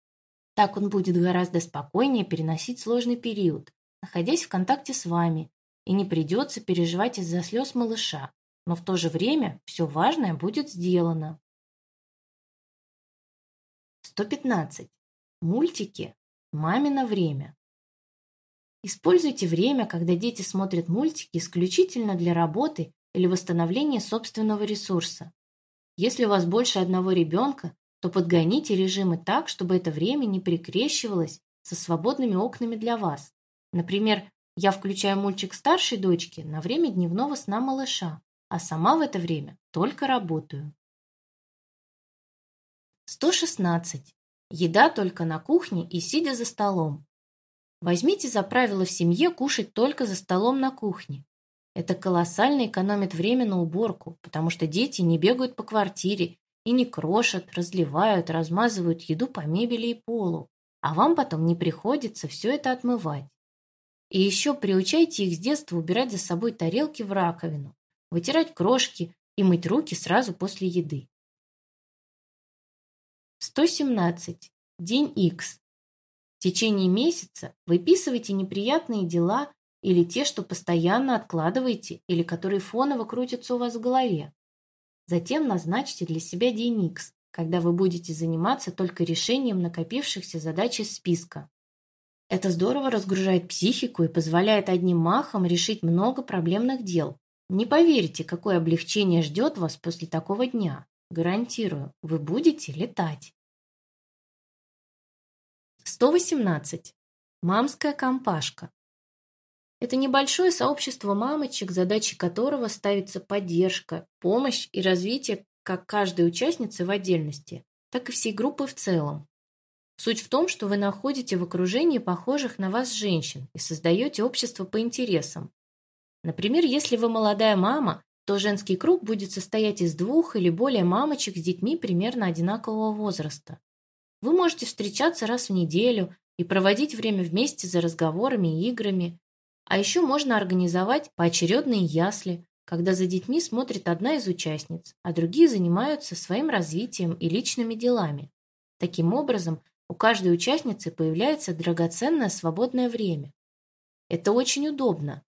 Так он будет гораздо спокойнее переносить сложный период, находясь в контакте с вами, и не придется переживать из-за слез малыша, но в то же время все важное будет сделано. 115. Мультики. Мамино время. Используйте время, когда дети смотрят мультики исключительно для работы или восстановления собственного ресурса. Если у вас больше одного ребенка, то подгоните режимы так, чтобы это время не перекрещивалось со свободными окнами для вас. Например, я включаю мультик старшей дочки на время дневного сна малыша, а сама в это время только работаю. 116. Еда только на кухне и сидя за столом. Возьмите за правило в семье кушать только за столом на кухне. Это колоссально экономит время на уборку, потому что дети не бегают по квартире и не крошат, разливают, размазывают еду по мебели и полу, а вам потом не приходится все это отмывать. И еще приучайте их с детства убирать за собой тарелки в раковину, вытирать крошки и мыть руки сразу после еды. 117. День X. В течение месяца выписывайте неприятные дела или те, что постоянно откладываете, или которые фоново крутятся у вас в голове. Затем назначьте для себя день X, когда вы будете заниматься только решением накопившихся задач из списка. Это здорово разгружает психику и позволяет одним махом решить много проблемных дел. Не поверите, какое облегчение ждет вас после такого дня. Гарантирую, вы будете летать. 118. Мамская компашка. Это небольшое сообщество мамочек, задачей которого ставится поддержка, помощь и развитие как каждой участницы в отдельности, так и всей группы в целом. Суть в том, что вы находите в окружении похожих на вас женщин и создаете общество по интересам. Например, если вы молодая мама, то женский круг будет состоять из двух или более мамочек с детьми примерно одинакового возраста. Вы можете встречаться раз в неделю и проводить время вместе за разговорами и играми, а еще можно организовать поочередные ясли, когда за детьми смотрит одна из участниц, а другие занимаются своим развитием и личными делами. Таким образом, у каждой участницы появляется драгоценное свободное время. Это очень удобно,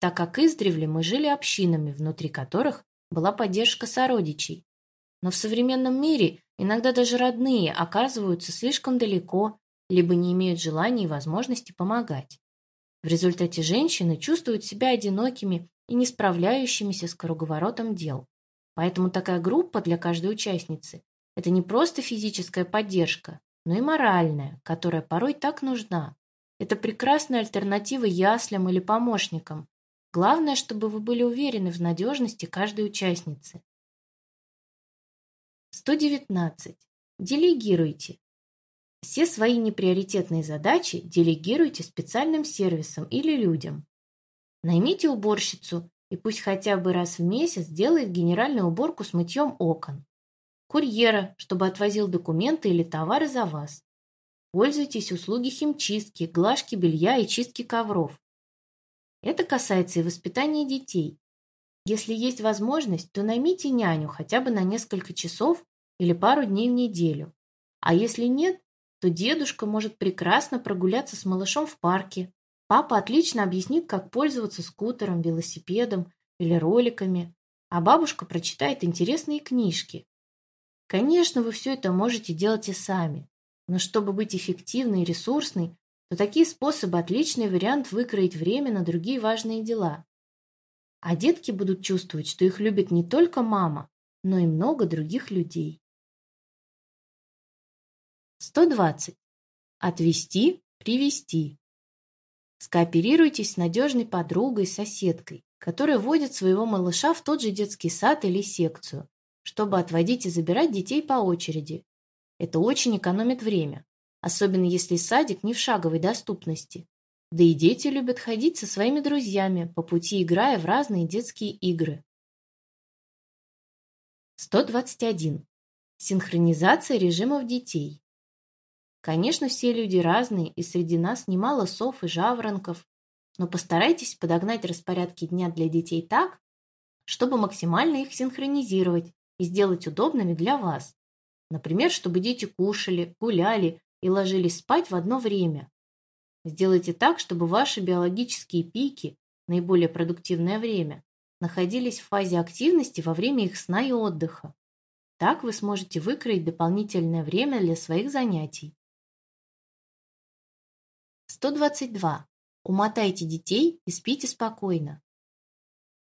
так как издревле мы жили общинами, внутри которых была поддержка сородичей. Но в современном мире иногда даже родные оказываются слишком далеко, либо не имеют желания и возможности помогать. В результате женщины чувствуют себя одинокими и не справляющимися с круговоротом дел. Поэтому такая группа для каждой участницы – это не просто физическая поддержка, но и моральная, которая порой так нужна. Это прекрасная альтернатива яслям или помощникам. Главное, чтобы вы были уверены в надежности каждой участницы. 119. Делегируйте. Все свои неприоритетные задачи делегируйте специальным сервисам или людям. Наймите уборщицу, и пусть хотя бы раз в месяц делает генеральную уборку с мытьем окон. Курьера, чтобы отвозил документы или товары за вас. Пользуйтесь услуги химчистки, глажки белья и чистки ковров. Это касается и воспитания детей. Если есть возможность, то наймите няню хотя бы на несколько часов или пару дней в неделю. А если нет, то дедушка может прекрасно прогуляться с малышом в парке. Папа отлично объяснит, как пользоваться скутером, велосипедом или роликами, а бабушка прочитает интересные книжки. Конечно, вы все это можете делать и сами, но чтобы быть эффективной и ресурсной, то такие способы – отличный вариант выкроить время на другие важные дела. А детки будут чувствовать, что их любит не только мама, но и много других людей. 120. Отвести, привести. Скооперируйтесь с надежной подругой, соседкой, которая водит своего малыша в тот же детский сад или секцию, чтобы отводить и забирать детей по очереди. Это очень экономит время. особенно если садик не в шаговой доступности. Да и дети любят ходить со своими друзьями, по пути играя в разные детские игры. 121. Синхронизация режимов детей. Конечно, все люди разные, и среди нас немало сов и жаворонков, но постарайтесь подогнать распорядки дня для детей так, чтобы максимально их синхронизировать и сделать удобными для вас. Например, чтобы дети кушали, гуляли и ложились спать в одно время. Сделайте так, чтобы ваши биологические пики, наиболее продуктивное время, находились в фазе активности во время их сна и отдыха. Так вы сможете выкроить дополнительное время для своих занятий. 122. Умотайте детей и спите спокойно.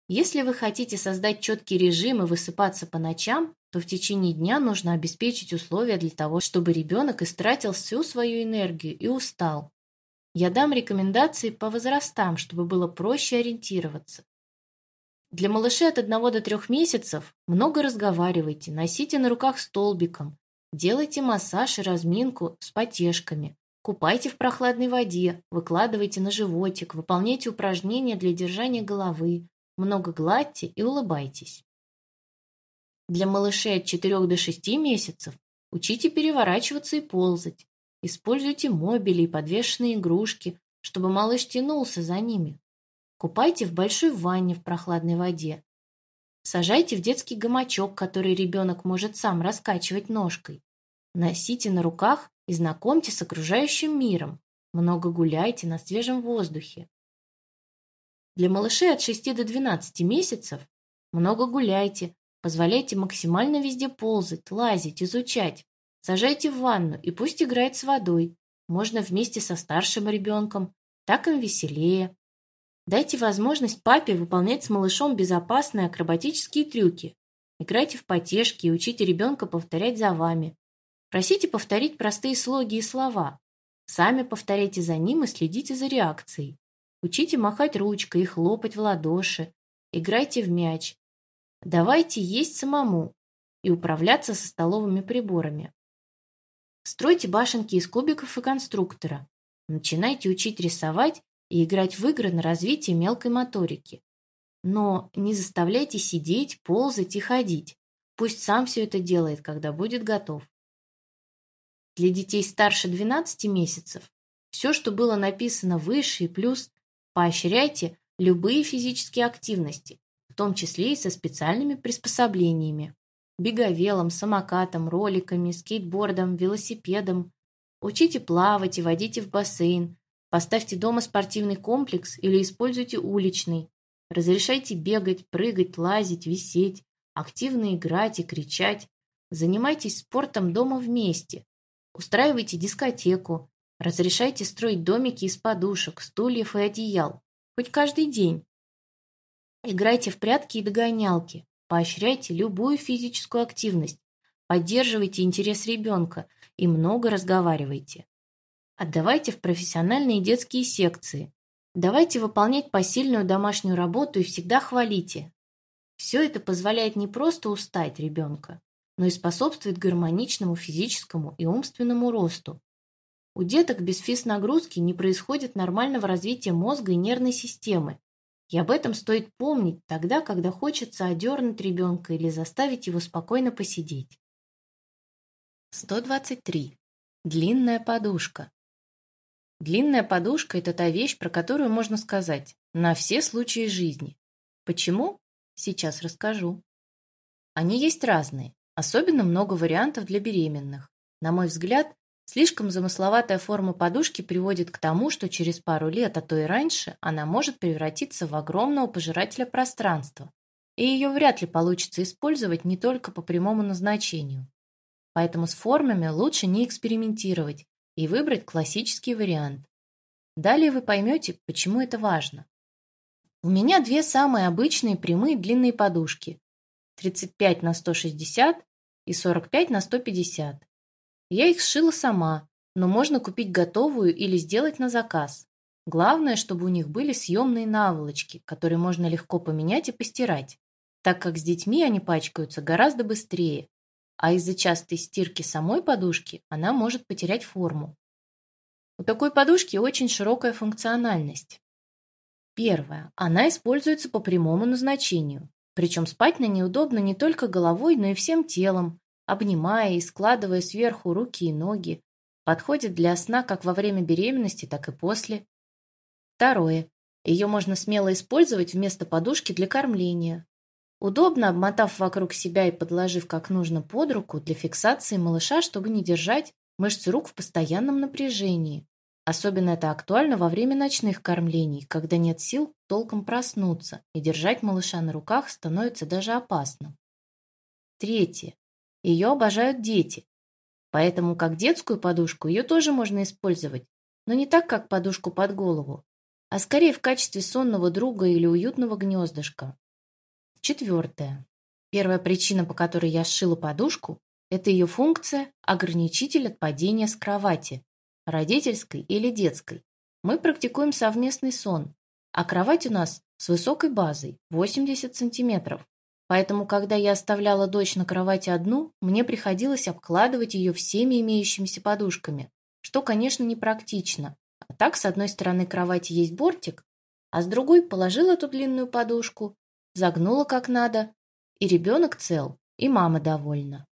Если вы хотите создать четкий режим и высыпаться по ночам, то в течение дня нужно обеспечить условия для того, чтобы ребенок истратил всю свою энергию и устал. Я дам рекомендации по возрастам, чтобы было проще ориентироваться. Для малышей от 1 до 3 месяцев много разговаривайте, носите на руках столбиком, делайте массаж и разминку с потешками, купайте в прохладной воде, выкладывайте на животик, выполняйте упражнения для держания головы, много гладьте и улыбайтесь. Для малышей от 4 до 6 месяцев учите переворачиваться и ползать. Используйте мобили и подвешенные игрушки, чтобы малыш тянулся за ними. Купайте в большой ванне в прохладной воде. Сажайте в детский гамачок, который ребенок может сам раскачивать ножкой. Носите на руках и знакомьте с окружающим миром. Много гуляйте на свежем воздухе. Для малышей от 6 до 12 месяцев много гуляйте, позволяйте максимально везде ползать, лазить, изучать. Сажайте в ванну и пусть играет с водой. Можно вместе со старшим ребенком, так им веселее. Дайте возможность папе выполнять с малышом безопасные акробатические трюки. Играйте в потешки и учите ребенка повторять за вами. Просите повторить простые слоги и слова. Сами повторяйте за ним и следите за реакцией. Учите махать ручкой и хлопать в ладоши. Играйте в мяч. Давайте есть самому и управляться со столовыми приборами. Стройте башенки из кубиков и конструктора. Начинайте учить рисовать и играть в игры на развитие мелкой моторики. Но не заставляйте сидеть, ползать и ходить. Пусть сам все это делает, когда будет готов. Для детей старше 12 месяцев все, что было написано выше и плюс, поощряйте любые физические активности, в том числе и со специальными приспособлениями. Беговелом, самокатом, роликами, скейтбордом, велосипедом. Учите плавать и водите в бассейн, Поставьте дома спортивный комплекс или используйте уличный. Разрешайте бегать, прыгать, лазить, висеть, активно играть и кричать. Занимайтесь спортом дома вместе. Устраивайте дискотеку. Разрешайте строить домики из подушек, стульев и одеял. Хоть каждый день. Играйте в прятки и догонялки. Поощряйте любую физическую активность. Поддерживайте интерес ребенка и много разговаривайте. Отдавайте в профессиональные детские секции. Давайте выполнять посильную домашнюю работу и всегда хвалите. Все это позволяет не просто устать ребенка, но и способствует гармоничному физическому и умственному росту. У деток без физ-нагрузки не происходит нормального развития мозга и нервной системы. И об этом стоит помнить тогда, когда хочется одернуть ребенка или заставить его спокойно посидеть. 123. Длинная подушка. Длинная подушка – это та вещь, про которую можно сказать «на все случаи жизни». Почему? Сейчас расскажу. Они есть разные, особенно много вариантов для беременных. На мой взгляд, слишком замысловатая форма подушки приводит к тому, что через пару лет, а то и раньше, она может превратиться в огромного пожирателя пространства, и ее вряд ли получится использовать не только по прямому назначению. Поэтому с формами лучше не экспериментировать и выбрать классический вариант. Далее вы поймете, почему это важно. У меня две самые обычные прямые длинные подушки. 35 на 160 и 45 на 150. Я их сшила сама, но можно купить готовую или сделать на заказ. Главное, чтобы у них были съемные наволочки, которые можно легко поменять и постирать, так как с детьми они пачкаются гораздо быстрее, а из-за частой стирки самой подушки она может потерять форму. У такой подушки очень широкая функциональность. Первое. Она используется по прямому назначению. Причем спать на ней удобно не только головой, но и всем телом, обнимая и складывая сверху руки и ноги. Подходит для сна как во время беременности, так и после. Второе. Ее можно смело использовать вместо подушки для кормления. Удобно, обмотав вокруг себя и подложив как нужно под руку для фиксации малыша, чтобы не держать мышцы рук в постоянном напряжении. Особенно это актуально во время ночных кормлений, когда нет сил толком проснуться, и держать малыша на руках становится даже опасно. Третье. Ее обожают дети. Поэтому как детскую подушку ее тоже можно использовать, но не так, как подушку под голову, а скорее в качестве сонного друга или уютного гнездышка. Четвертое. Первая причина, по которой я сшила подушку, это ее функция – ограничитель от падения с кровати, родительской или детской. Мы практикуем совместный сон, а кровать у нас с высокой базой – 80 сантиметров. Поэтому, когда я оставляла дочь на кровати одну, мне приходилось обкладывать ее всеми имеющимися подушками, что, конечно, непрактично. А так, с одной стороны кровати есть бортик, а с другой положила эту длинную подушку, загнула как надо, и ребенок цел, и мама довольна.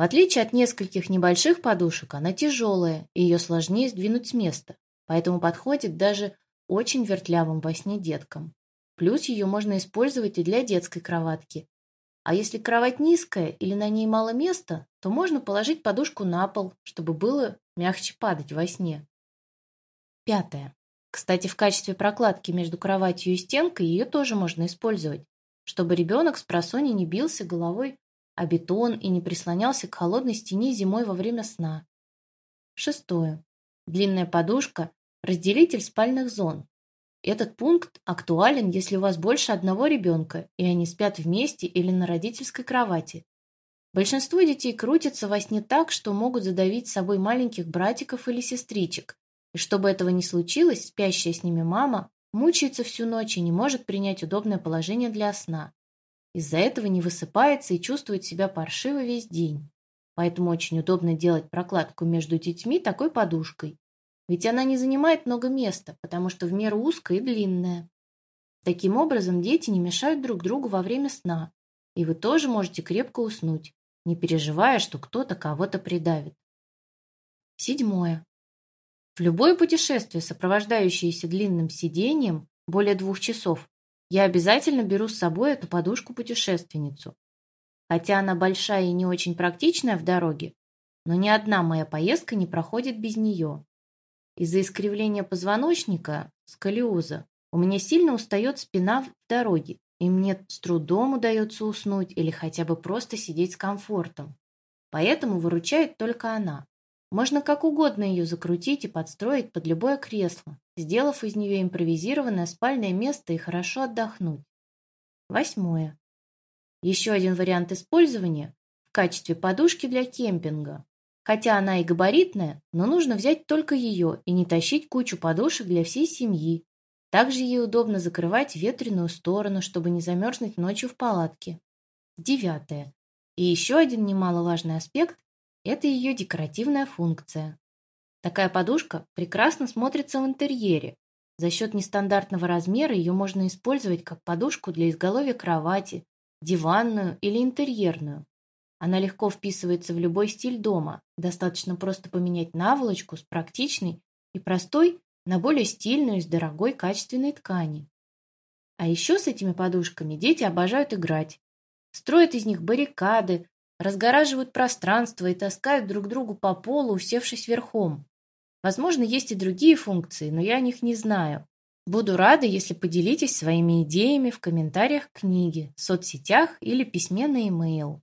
В отличие от нескольких небольших подушек, она тяжелая, и ее сложнее сдвинуть с места, поэтому подходит даже очень вертлявым во сне деткам. Плюс ее можно использовать и для детской кроватки. А если кровать низкая или на ней мало места, то можно положить подушку на пол, чтобы было мягче падать во сне. Пятое. Кстати, в качестве прокладки между кроватью и стенкой ее тоже можно использовать, чтобы ребенок с просони не бился головой а бетон и не прислонялся к холодной стене зимой во время сна. Шестое. Длинная подушка – разделитель спальных зон. Этот пункт актуален, если у вас больше одного ребенка, и они спят вместе или на родительской кровати. Большинство детей крутятся во сне так, что могут задавить с собой маленьких братиков или сестричек. И чтобы этого не случилось, спящая с ними мама мучается всю ночь и не может принять удобное положение для сна. Из-за этого не высыпается и чувствует себя паршиво весь день. Поэтому очень удобно делать прокладку между детьми такой подушкой. Ведь она не занимает много места, потому что в меру узкая и длинная. Таким образом, дети не мешают друг другу во время сна, и вы тоже можете крепко уснуть, не переживая, что кто-то кого-то придавит. Седьмое. В любое путешествие, сопровождающееся длинным сидением, более двух часов, я обязательно беру с собой эту подушку-путешественницу. Хотя она большая и не очень практичная в дороге, но ни одна моя поездка не проходит без нее. Из-за искривления позвоночника, сколиоза, у меня сильно устает спина в дороге, и мне с трудом удается уснуть или хотя бы просто сидеть с комфортом. Поэтому выручает только она. Можно как угодно ее закрутить и подстроить под любое кресло, сделав из нее импровизированное спальное место и хорошо отдохнуть. Восьмое. Еще один вариант использования в качестве подушки для кемпинга. Хотя она и габаритная, но нужно взять только ее и не тащить кучу подушек для всей семьи. Также ей удобно закрывать ветреную сторону, чтобы не замерзнуть ночью в палатке. Девятое. И еще один немаловажный аспект это ее декоративная функция. Такая подушка прекрасно смотрится в интерьере. За счет нестандартного размера ее можно использовать как подушку для изголовья кровати, диванную или интерьерную. Она легко вписывается в любой стиль дома. Достаточно просто поменять наволочку с практичной и простой на более стильную из дорогой качественной ткани. А еще с этими подушками дети обожают играть. Строят из них баррикады, разгораживают пространство и таскают друг другу по полу, усевшись верхом. Возможно, есть и другие функции, но я о них не знаю. Буду рада, если поделитесь своими идеями в комментариях к книге, соцсетях или письме на e-mail.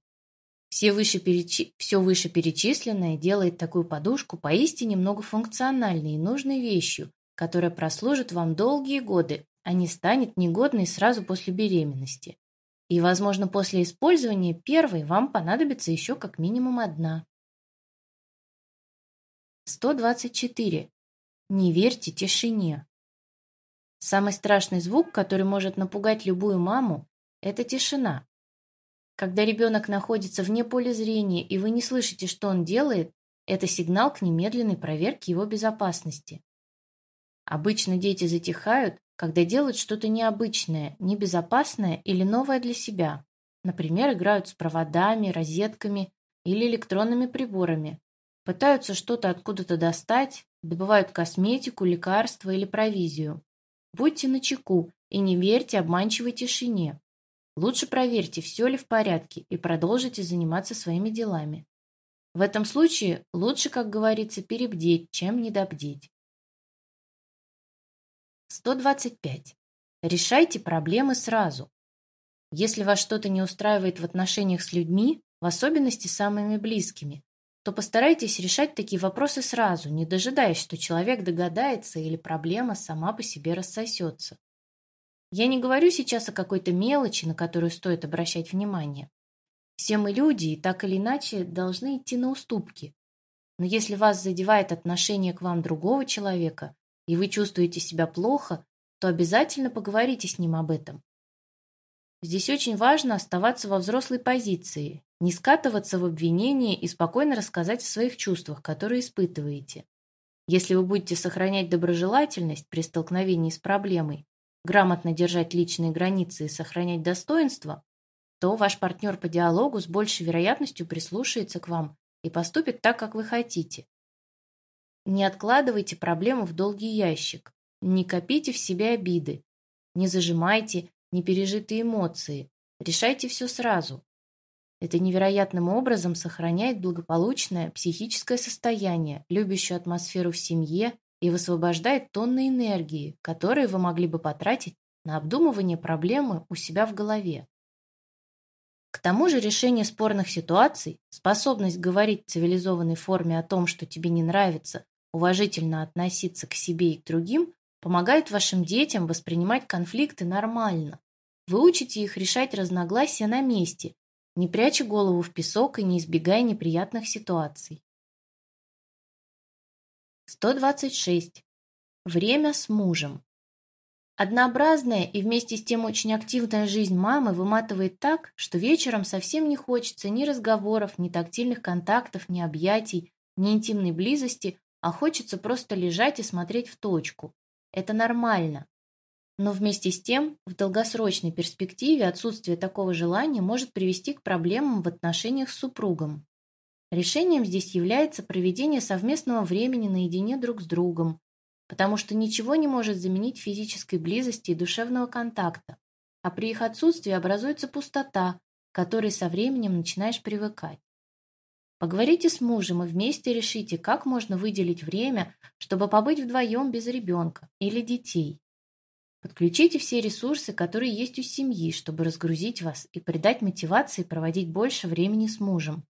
Все, вышеперечи... Все вышеперечисленное делает такую подушку поистине многофункциональной и нужной вещью, которая прослужит вам долгие годы, а не станет негодной сразу после беременности. И, возможно, после использования первой вам понадобится еще как минимум одна. 124. Не верьте тишине. Самый страшный звук, который может напугать любую маму, это тишина. Когда ребенок находится вне поля зрения, и вы не слышите, что он делает, это сигнал к немедленной проверке его безопасности. Обычно дети затихают, когда делают что-то необычное, небезопасное или новое для себя. Например, играют с проводами, розетками или электронными приборами, пытаются что-то откуда-то достать, добывают косметику, лекарства или провизию. Будьте начеку и не верьте обманчивой тишине. Лучше проверьте, все ли в порядке, и продолжите заниматься своими делами. В этом случае лучше, как говорится, перебдеть, чем недобдеть. 125. Решайте проблемы сразу. Если вас что-то не устраивает в отношениях с людьми, в особенности самыми близкими, то постарайтесь решать такие вопросы сразу, не дожидаясь, что человек догадается или проблема сама по себе рассосется. Я не говорю сейчас о какой-то мелочи, на которую стоит обращать внимание. Все мы люди и так или иначе должны идти на уступки. Но если вас задевает отношение к вам другого человека, и вы чувствуете себя плохо, то обязательно поговорите с ним об этом. Здесь очень важно оставаться во взрослой позиции, не скатываться в обвинения и спокойно рассказать о своих чувствах, которые испытываете. Если вы будете сохранять доброжелательность при столкновении с проблемой, грамотно держать личные границы и сохранять достоинство, то ваш партнер по диалогу с большей вероятностью прислушается к вам и поступит так, как вы хотите. Не откладывайте проблему в долгий ящик, не копите в себе обиды, не зажимайте непережитые эмоции, решайте все сразу. Это невероятным образом сохраняет благополучное психическое состояние, любящую атмосферу в семье и высвобождает тонны энергии, которые вы могли бы потратить на обдумывание проблемы у себя в голове. К тому же решение спорных ситуаций, способность говорить в цивилизованной форме о том, что тебе не нравится, уважительно относиться к себе и к другим, помогает вашим детям воспринимать конфликты нормально. Вы учите их решать разногласия на месте, не пряча голову в песок и не избегая неприятных ситуаций. 126. Время с мужем. Однообразная и вместе с тем очень активная жизнь мамы выматывает так, что вечером совсем не хочется ни разговоров, ни тактильных контактов, ни объятий, ни интимной близости, а хочется просто лежать и смотреть в точку. Это нормально. Но вместе с тем, в долгосрочной перспективе отсутствие такого желания может привести к проблемам в отношениях с супругом. Решением здесь является проведение совместного времени наедине друг с другом, потому что ничего не может заменить физической близости и душевного контакта, а при их отсутствии образуется пустота, к которой со временем начинаешь привыкать. Поговорите с мужем и вместе решите, как можно выделить время, чтобы побыть вдвоем без ребенка или детей. Подключите все ресурсы, которые есть у семьи, чтобы разгрузить вас и придать мотивации проводить больше времени с мужем.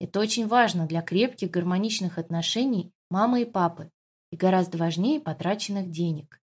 Это очень важно для крепких гармоничных отношений мамы и папы, и гораздо важнее потраченных денег.